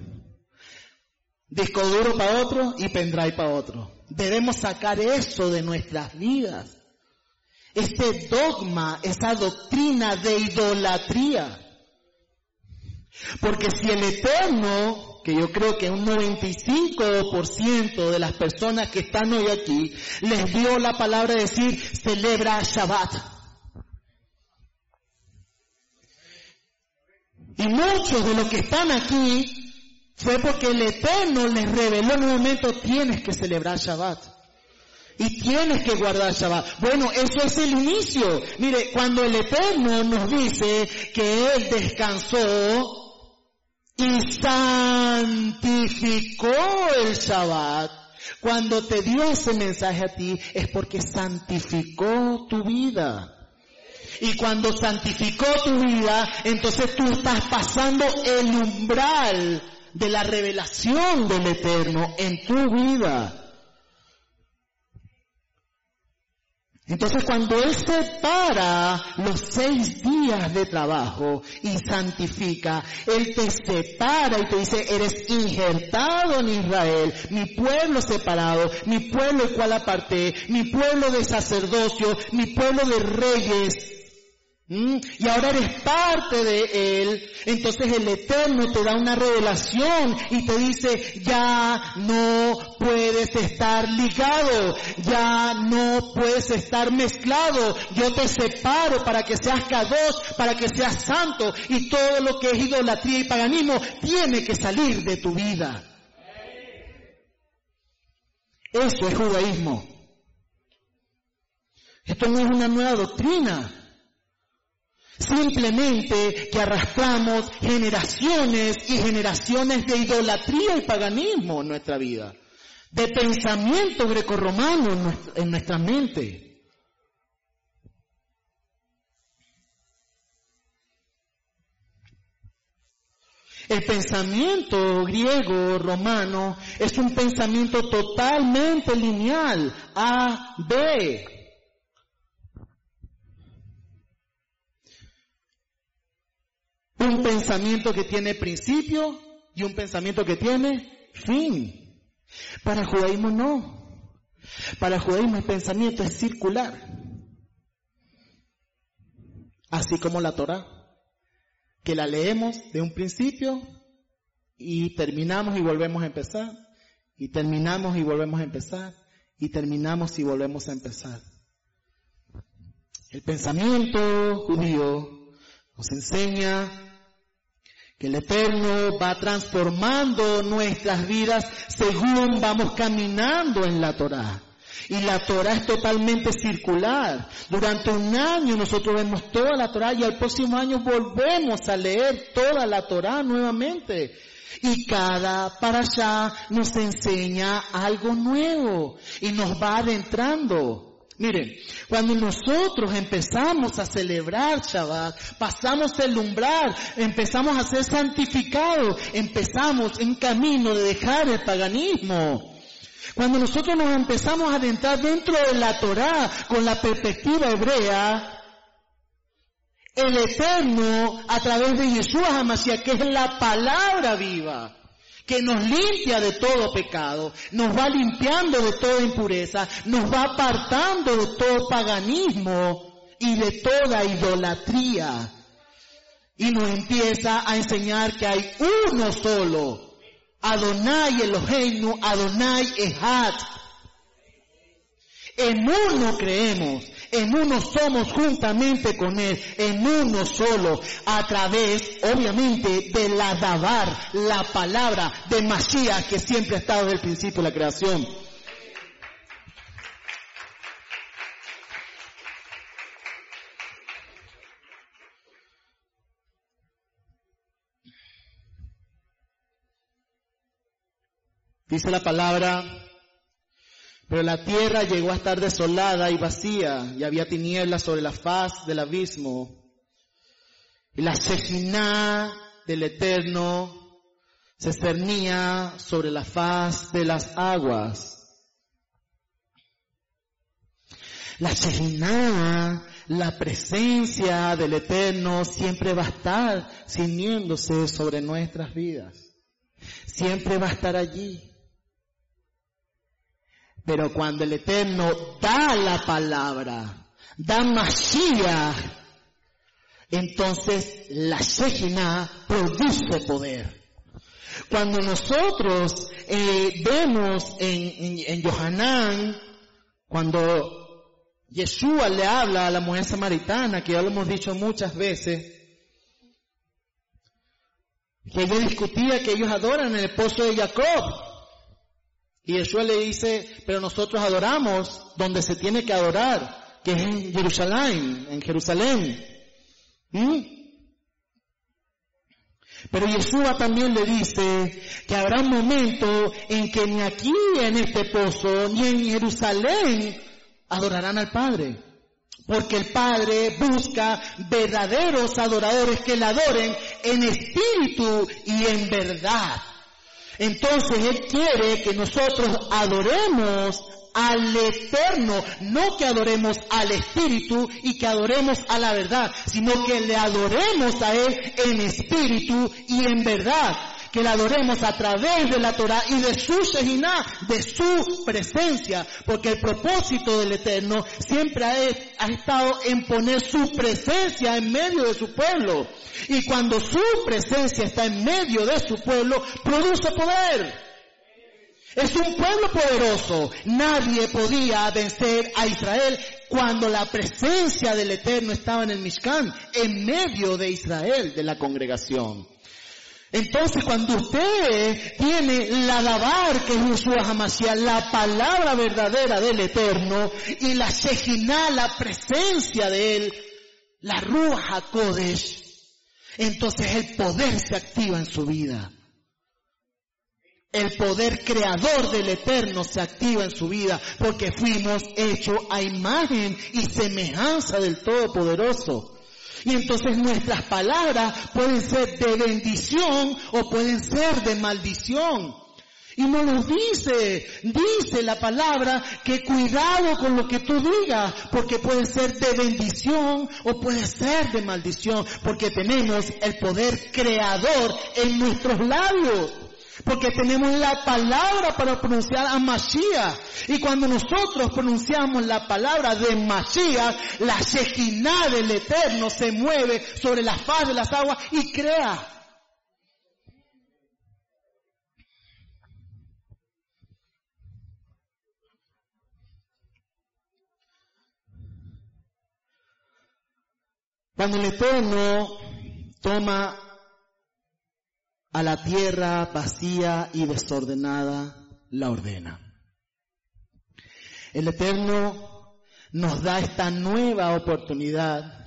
disco duro para otro y pendrive para otro. Debemos sacar eso de nuestras vidas. Este dogma, esa doctrina de idolatría. Porque si el Eterno que yo creo que un 95% de las personas que están hoy aquí les dio la palabra de decir celebra Shabbat. Y muchos de los que están aquí fue porque el Eterno les reveló en un momento tienes que celebrar Shabbat. Y tienes que guardar Shabbat. Bueno, eso es el inicio. Mire, cuando el Eterno nos dice que Él descansó, y santificó el Shabbat. Cuando te dio ese mensaje a ti es porque santificó tu vida. Y cuando santificó tu vida, entonces tú estás pasando el umbral de la revelación del Eterno en tu vida. Entonces cuando Él separa los seis días de trabajo y santifica, Él te separa y te dice, eres injertado en Israel, mi pueblo separado, mi pueblo el cual aparté, mi pueblo de sacerdocio, mi pueblo de reyes, ¿Mm? Y ahora eres parte de Él. Entonces el Eterno te da una revelación y te dice, ya no puedes estar ligado, ya no puedes estar mezclado. Yo te separo para que seas cados, para que seas santo y todo lo que es idolatría y paganismo tiene que salir de tu vida. Eso es judaísmo. Esto no es una nueva doctrina. Simplemente que arrastramos generaciones y generaciones de idolatría y paganismo en nuestra vida, de pensamiento grecorromano en nuestra mente. El pensamiento griego romano es un pensamiento totalmente lineal, A, B. Un pensamiento que tiene principio y un pensamiento que tiene fin. Para el judaísmo no. Para el judaísmo el pensamiento es circular. Así como la Torah, que la leemos de un principio y terminamos y volvemos a empezar, y terminamos y volvemos a empezar, y terminamos y volvemos a empezar. El pensamiento judío nos enseña que el Eterno va transformando nuestras vidas según vamos caminando en la Torah. Y la Torah es totalmente circular. Durante un año nosotros vemos toda la Torah y al próximo año volvemos a leer toda la Torah nuevamente. Y cada para allá nos enseña algo nuevo y nos va adentrando. Miren, cuando nosotros empezamos a celebrar Shabbat, pasamos el umbral, empezamos a ser santificados, empezamos en camino de dejar el paganismo. Cuando nosotros nos empezamos a adentrar dentro de la Torá con la perspectiva hebrea, el Eterno, a través de Jesús Hamashiach, que es la palabra viva, que nos limpia de todo pecado, nos va limpiando de toda impureza, nos va apartando de todo paganismo y de toda idolatría. Y nos empieza a enseñar que hay uno solo, Adonai Eloheinu, Adonai Ehad. En uno creemos, en uno somos juntamente con Él, en uno solo, a través, obviamente, de la Dabar, la palabra de Mashiach que siempre ha estado desde el principio de la creación. Dice la palabra, pero la tierra llegó a estar desolada y vacía, y había tinieblas sobre la faz del abismo. Y la Shekinah del Eterno se cernía sobre la faz de las aguas. La Shekinah, la presencia del Eterno siempre va a estar ciñéndose sobre nuestras vidas. Siempre va a estar allí. Pero cuando el Eterno da la palabra, da Mashiach, entonces la Shejina produce poder. Cuando nosotros eh, vemos en, en, Yohanan, cuando Yeshua le habla a la mujer samaritana, que ya lo hemos dicho muchas veces, que ella discutía que ellos adoran el pozo de Jacob. Y Yeshua le dice, pero nosotros adoramos donde se tiene que adorar, que es en Jerusalén, en Jerusalén. ¿Mm? Pero Yeshua también le dice que habrá un momento en que ni aquí en este pozo, ni en Jerusalén, adorarán al Padre. Porque el Padre busca verdaderos adoradores que le adoren en espíritu y en verdad. Entonces Él quiere que nosotros adoremos al Eterno, no que adoremos al Espíritu y que adoremos a la verdad, sino que le adoremos a Él en espíritu y en verdad que la adoremos a través de la Torah y de su Shehinah, de su presencia, porque el propósito del Eterno siempre ha, ha estado en poner su presencia en medio de su pueblo. Y cuando su presencia está en medio de su pueblo, produce poder. Es un pueblo poderoso. Nadie podía vencer a Israel cuando la presencia del Eterno estaba en el Mishkan, en medio de Israel, de la congregación. Entonces cuando usted tiene la lavar que es Josué Hamashiach, la palabra verdadera del Eterno, y la Shejinah, la presencia de Él, la Ruach HaKodesh, entonces el poder se activa en su vida. El poder creador del Eterno se activa en su vida porque fuimos hechos a imagen y semejanza del Todopoderoso. Y entonces nuestras palabras pueden ser de bendición o pueden ser de maldición. Y no nos dice, dice la palabra que cuidado con lo que tú digas, porque puede ser de bendición o puede ser de maldición, porque tenemos el poder creador en nuestros labios. Porque tenemos la palabra para pronunciar a Mashiach. Y cuando nosotros pronunciamos la palabra de Mashiach, la Shekinah del Eterno se mueve sobre la faz de las aguas y crea. Cuando el Eterno toma a la tierra vacía y desordenada la ordena. El Eterno nos da esta nueva oportunidad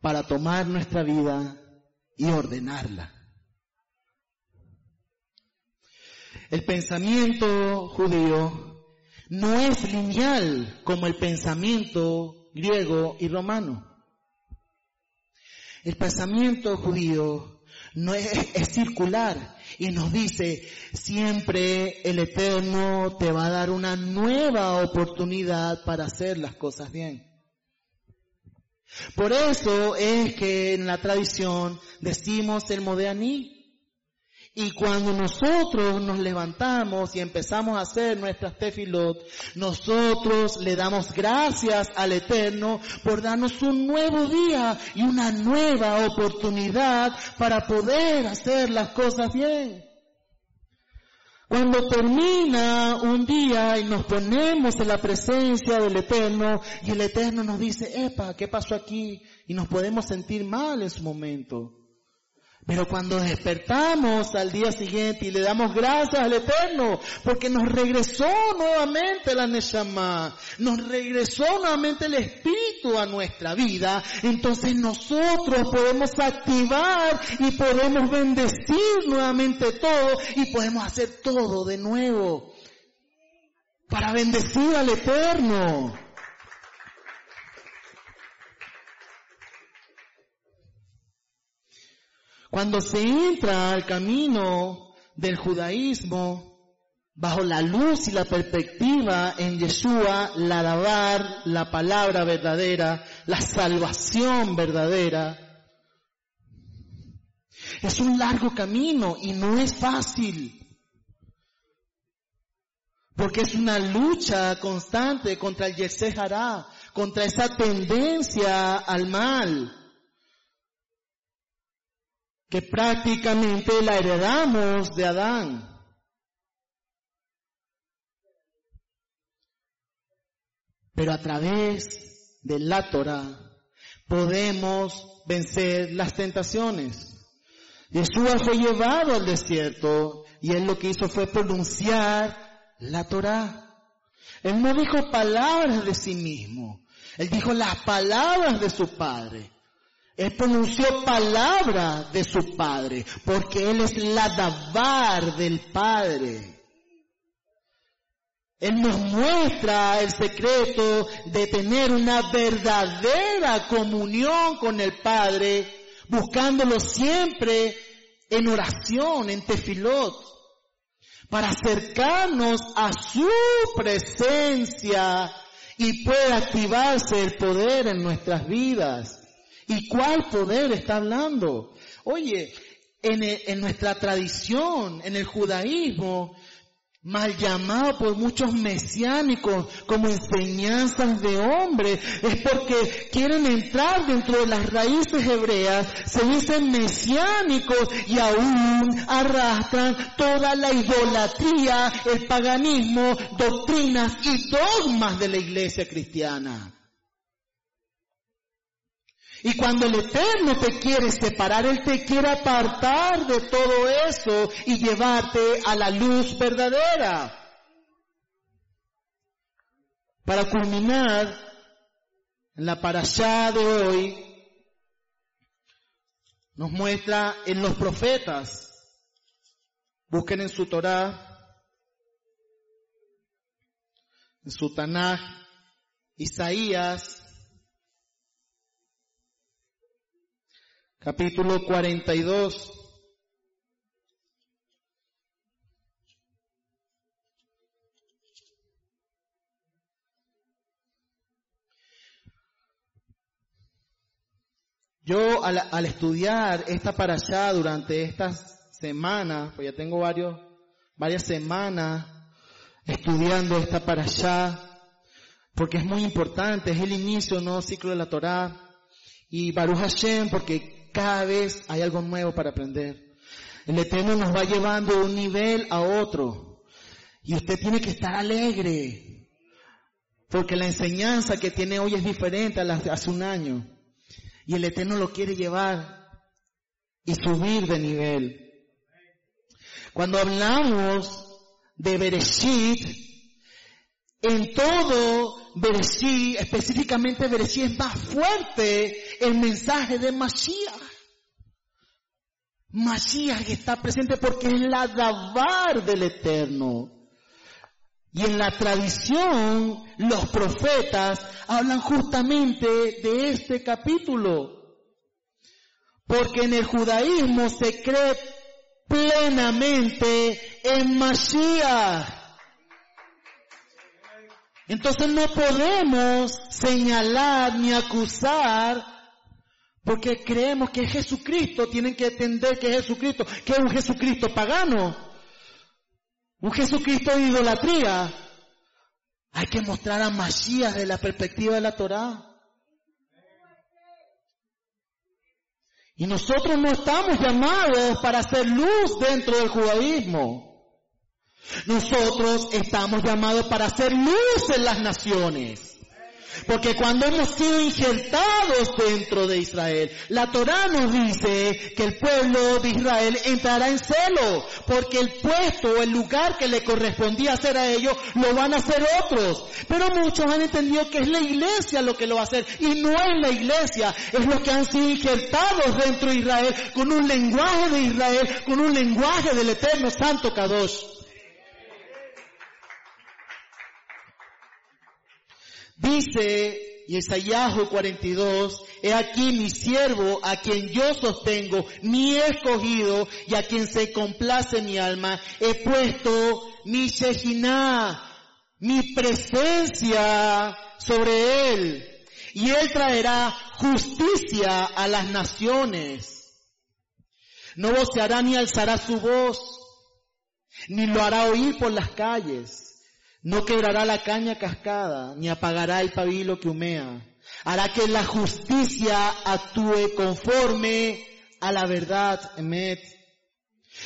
para tomar nuestra vida y ordenarla. El pensamiento judío no es lineal como el pensamiento griego y romano. El pensamiento judío no es, es, circular y nos dice siempre el Eterno te va a dar una nueva oportunidad para hacer las cosas bien. Por eso es que en la tradición decimos el Modeaní, y cuando nosotros nos levantamos y empezamos a hacer nuestras tefilot, nosotros le damos gracias al Eterno por darnos un nuevo día y una nueva oportunidad para poder hacer las cosas bien. Cuando termina un día y nos ponemos en la presencia del Eterno y el Eterno nos dice, epa, ¿qué pasó aquí? Y nos podemos sentir mal en su momento. Pero cuando despertamos al día siguiente y le damos gracias al Eterno, porque nos regresó nuevamente la Neshama, nos regresó nuevamente el Espíritu a nuestra vida, entonces nosotros podemos activar y podemos bendecir nuevamente todo y podemos hacer todo de nuevo para bendecir al Eterno. Cuando se entra al camino del judaísmo, bajo la luz y la perspectiva en Yeshua, la alabar, la palabra verdadera, la salvación verdadera, es un largo camino y no es fácil. Porque es una lucha constante contra el Yesejará, contra esa tendencia al mal que prácticamente la heredamos de Adán. Pero a través de la Torah podemos vencer las tentaciones. Jesús fue llevado al desierto y él lo que hizo fue pronunciar la Torah. Él no dijo palabras de sí mismo, él dijo las palabras de su Padre. Él pronunció palabra de su Padre, porque Él es la davar del Padre. Él nos muestra el secreto de tener una verdadera comunión con el Padre, buscándolo siempre en oración, en tefilot, para acercarnos a su presencia y pueda activarse el poder en nuestras vidas. ¿Y cuál poder está hablando? Oye, en, en, nuestra tradición, en el judaísmo, mal llamado por muchos mesiánicos como enseñanzas de hombres, es porque quieren entrar dentro de las raíces hebreas, se dicen mesiánicos y aún arrastran toda la idolatría, el paganismo, doctrinas y dogmas de la iglesia cristiana. Y cuando el Eterno te quiere separar, Él te quiere apartar de todo eso y llevarte a la luz verdadera. Para culminar, en la parashá de hoy, nos muestra en los profetas, busquen en su Torah, en su Tanaj, Isaías, capítulo 42. Yo al, estudiar esta para allá durante estas semanas, pues ya tengo varios, varias semanas estudiando esta para allá, porque es muy importante, es el inicio, ¿no? Ciclo de la Torá. Y Baruch Hashem, porque cada vez hay algo nuevo para aprender. El Eterno nos va llevando de un nivel a otro. Y usted tiene que estar alegre. Porque la enseñanza que tiene hoy es diferente a la de hace un año. Y el Eterno lo quiere llevar y subir de nivel. Cuando hablamos de Bereshit, en todo Bereshit, específicamente Bereshit es más fuerte el mensaje de Mashiach. Mashiach está presente porque es la Dabar del Eterno. Y en la tradición, los profetas hablan justamente de este capítulo. Porque en el judaísmo se cree plenamente en Mashiach. Entonces no podemos señalar ni acusar porque creemos que Jesucristo, tienen que entender que Jesucristo, que es un Jesucristo pagano, un Jesucristo de idolatría. Hay que mostrar a Mashiach de la perspectiva de la Torah. Y nosotros no estamos llamados para hacer luz dentro del judaísmo. Nosotros estamos llamados para hacer luz en las naciones. Porque cuando hemos sido injertados dentro de Israel, la Torah nos dice que el pueblo de Israel entrará en celo, porque el puesto o el lugar que le correspondía hacer a ellos, lo van a hacer otros. Pero muchos han entendido que es la iglesia lo que lo va a hacer, y no es la iglesia, es los que han sido injertados dentro de Israel, con un lenguaje de Israel, con un lenguaje del Eterno Santo Kadosh. Dice Isaías 42, he aquí mi siervo a quien yo sostengo, mi escogido y a quien se complace mi alma, he puesto mi Shekinah, mi presencia sobre él. Y él traerá justicia a las naciones. No voceará ni alzará su voz, ni lo hará oír por las calles no quebrará la caña cascada, ni apagará el pabilo que humea. Hará que la justicia actúe conforme a la verdad, Emet.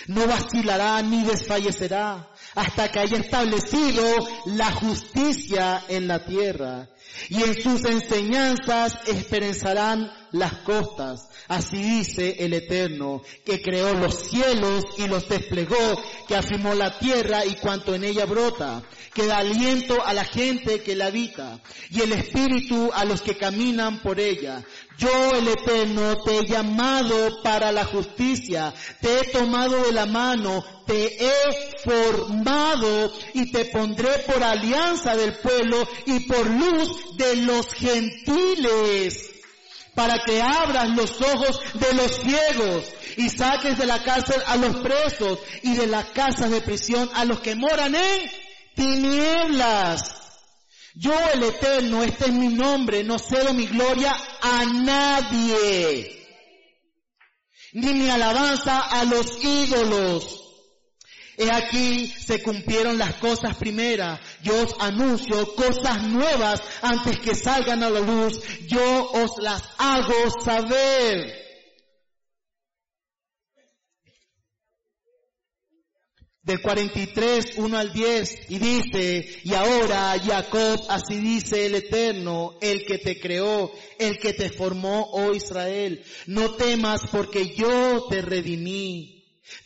No vacilará ni desfallecerá hasta que haya establecido la justicia en la tierra. Y en sus enseñanzas esperanzarán las costas. Así dice el Eterno, que creó los cielos y los desplegó, que afirmó la tierra y cuanto en ella brota, que da aliento a la gente que la habita, y el espíritu a los que caminan por ella. Yo, el Eterno, te he llamado para la justicia, te he tomado de la mano, te he formado y te pondré por alianza del pueblo y por luz de los gentiles para que abras los ojos de los ciegos y saques de la cárcel a los presos y de las casas de prisión a los que moran en tinieblas. Yo el Eterno, este es mi nombre, no cedo mi gloria a nadie, ni mi alabanza a los ídolos. He aquí se cumplieron las cosas primeras. Yo os anuncio cosas nuevas antes que salgan a la luz. Yo os las hago saber. Del 43, 1 al 10, y dice, y ahora Jacob, así dice el Eterno, el que te creó, el que te formó, oh Israel, no temas porque yo te redimí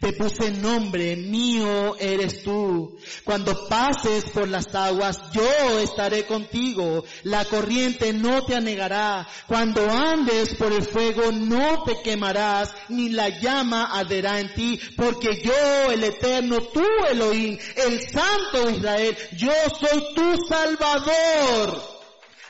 te puse nombre, mío eres tú. Cuando pases por las aguas, yo estaré contigo. La corriente no te anegará. Cuando andes por el fuego, no te quemarás, ni la llama arderá en ti, porque yo, el Eterno, tú Elohim, el Santo Israel, yo soy tu Salvador.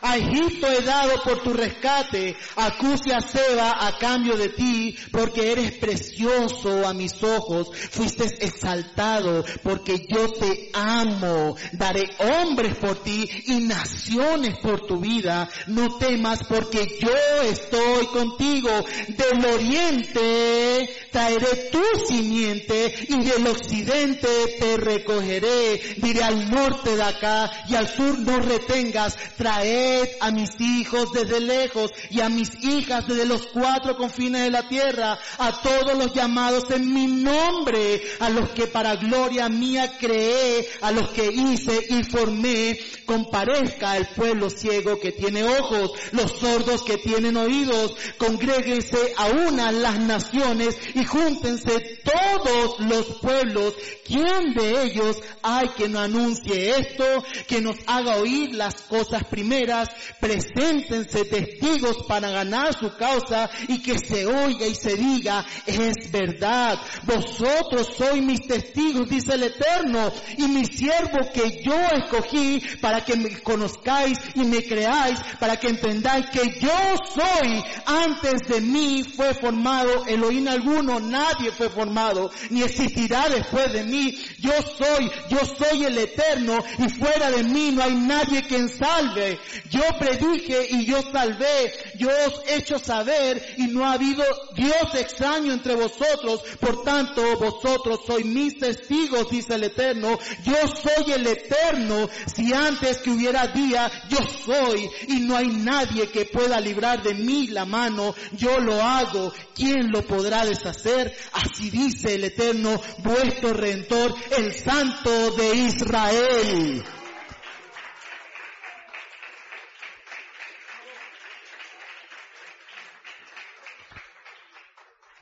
A Egipto he dado por tu rescate, a a Seba a cambio de ti, porque eres precioso a mis ojos, fuiste exaltado, porque yo te amo, daré hombres por ti y naciones por tu vida, no temas porque yo estoy contigo, del oriente traeré tu simiente y del occidente te recogeré, diré al norte de acá y al sur no retengas, traer a mis hijos desde lejos y a mis hijas desde los cuatro confines de la tierra, a todos los llamados en mi nombre, a los que para gloria mía creé, a los que hice y formé, comparezca el pueblo ciego que tiene ojos, los sordos que tienen oídos, congréguense a una las naciones y júntense todos los pueblos. ¿Quién de ellos hay que no anuncie esto, que nos haga oír las cosas primeras? Preséntense testigos para ganar su causa y que se oiga y se diga, es verdad. Vosotros sois mis testigos, dice el Eterno, y mi siervo que yo escogí para que me conozcáis y me creáis, para que entendáis que yo soy. Antes de mí fue formado Elohim alguno, nadie fue formado, ni existirá después de mí. Yo soy, yo soy el Eterno, y fuera de mí no hay nadie quien salve. Yo predije y yo salvé, yo os he hecho saber y no ha habido Dios extraño entre vosotros. Por tanto, vosotros sois mis testigos, dice el Eterno. Yo soy el Eterno. Si antes que hubiera día, yo soy y no hay nadie que pueda librar de mí la mano. Yo lo hago. ¿Quién lo podrá deshacer? Así dice el Eterno, vuestro Redentor, el Santo de Israel.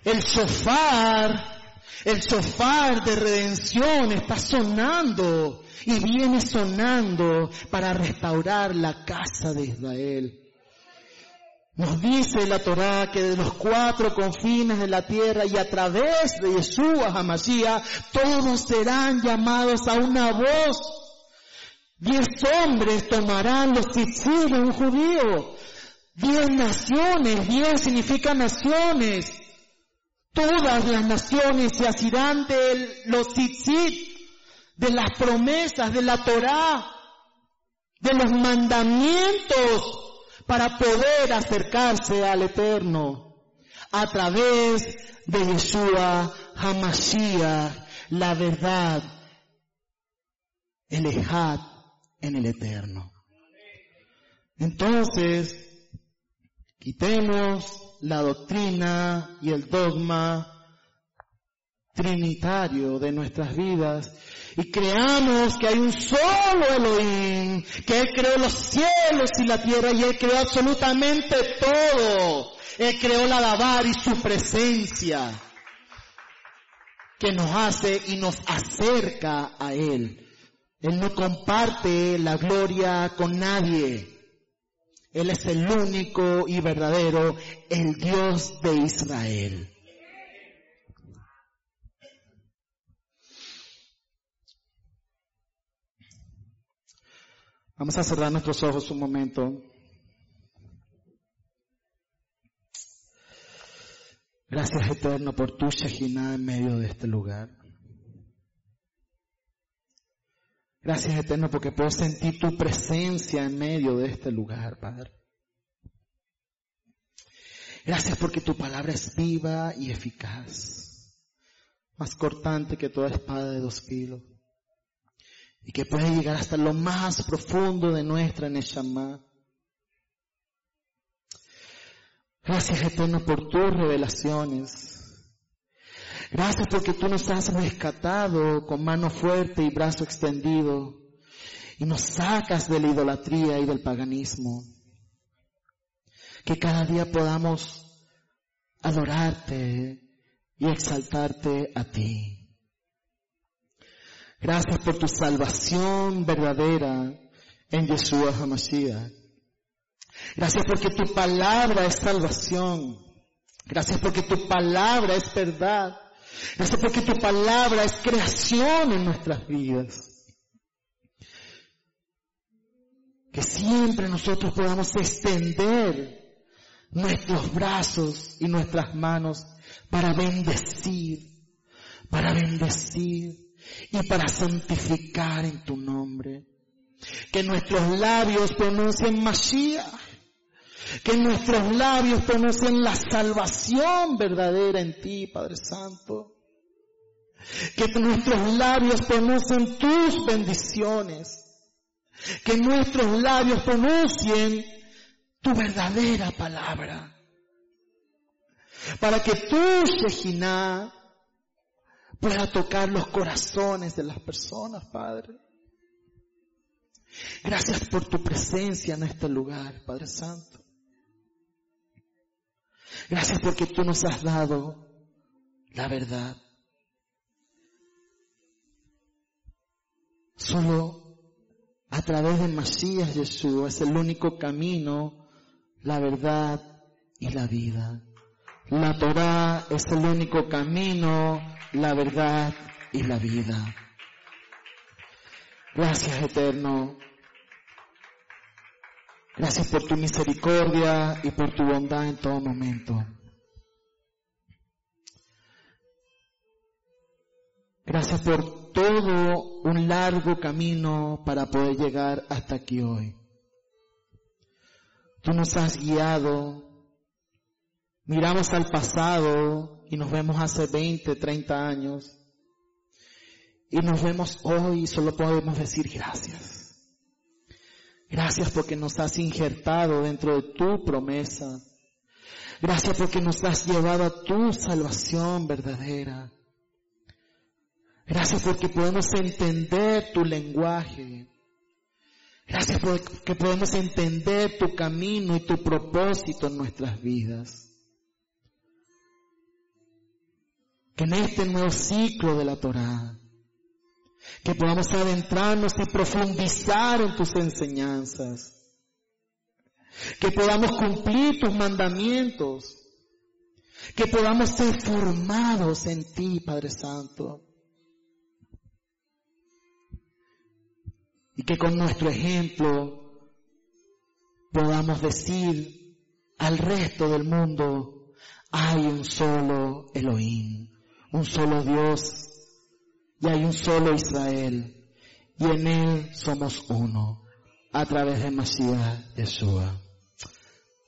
El sofá, el sofá de redención está sonando y viene sonando para restaurar la casa de Israel. Nos dice la Torá que de los cuatro confines de la tierra y a través de Yeshua Hamashiach, todos serán llamados a una voz. Diez hombres tomarán los tzitzit de un judío. Diez naciones, diez significa naciones. Todas las naciones se asirán de los tzitzit, de las promesas, de la Torá, de los mandamientos para poder acercarse al Eterno a través de Yeshua Hamashiach, la verdad, el Ejad en el Eterno. Entonces, quitemos la doctrina y el dogma trinitario de nuestras vidas y creamos que hay un solo Elohim, que Él creó los cielos y la tierra y Él creó absolutamente todo. Él creó la lavar y su presencia que nos hace y nos acerca a Él. Él no comparte la gloria con nadie. Él es el único y verdadero, el Dios de Israel. Vamos a cerrar nuestros ojos un momento. Gracias eterno por tu Shekinah en medio de este lugar. Gracias eterno porque puedo sentir tu presencia en medio de este lugar, Padre. Gracias porque tu palabra es viva y eficaz, más cortante que toda espada de dos filos, y que puede llegar hasta lo más profundo de nuestra Neshama. Gracias eterno por tus revelaciones. Gracias porque tú nos has rescatado con mano fuerte y brazo extendido y nos sacas de la idolatría y del paganismo. Que cada día podamos adorarte y exaltarte a ti. Gracias por tu salvación verdadera en Yeshua HaMashiach. Gracias porque tu palabra es salvación. Gracias porque tu palabra es verdad. Gracias porque tu palabra es creación en nuestras vidas. Que siempre nosotros podamos extender nuestros brazos y nuestras manos para bendecir, para bendecir y para santificar en tu nombre. Que nuestros labios pronuncien Mashiach. Que nuestros labios pronuncien la salvación verdadera en ti, Padre Santo. Que nuestros labios pronuncien tus bendiciones. Que nuestros labios pronuncien tu verdadera palabra. Para que tu Shekinah pueda tocar los corazones de las personas, Padre. Gracias por tu presencia en este lugar, Padre Santo. Gracias porque tú nos has dado la verdad. Solo a través de Masías Jesús es el único camino, la verdad y la vida. La Torah es el único camino, la verdad y la vida. Gracias eterno. Gracias por tu misericordia y por tu bondad en todo momento. Gracias por todo un largo camino para poder llegar hasta aquí hoy. Tú nos has guiado. Miramos al pasado y nos vemos hace 20, 30 años. Y nos vemos hoy y solo podemos decir gracias. Gracias porque nos has injertado dentro de tu promesa. Gracias porque nos has llevado a tu salvación verdadera. Gracias porque podemos entender tu lenguaje. Gracias porque podemos entender tu camino y tu propósito en nuestras vidas. Que en este nuevo ciclo de la Torah, que podamos adentrarnos y profundizar en tus enseñanzas. Que podamos cumplir tus mandamientos. Que podamos ser formados en ti, Padre Santo. y que con nuestro ejemplo podamos decir al resto del mundo, hay un solo Elohim, un solo Dios y hay un solo Israel y en él somos uno a través de Masías Yeshua.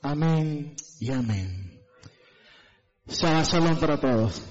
Amén y amén. Shalom para todos.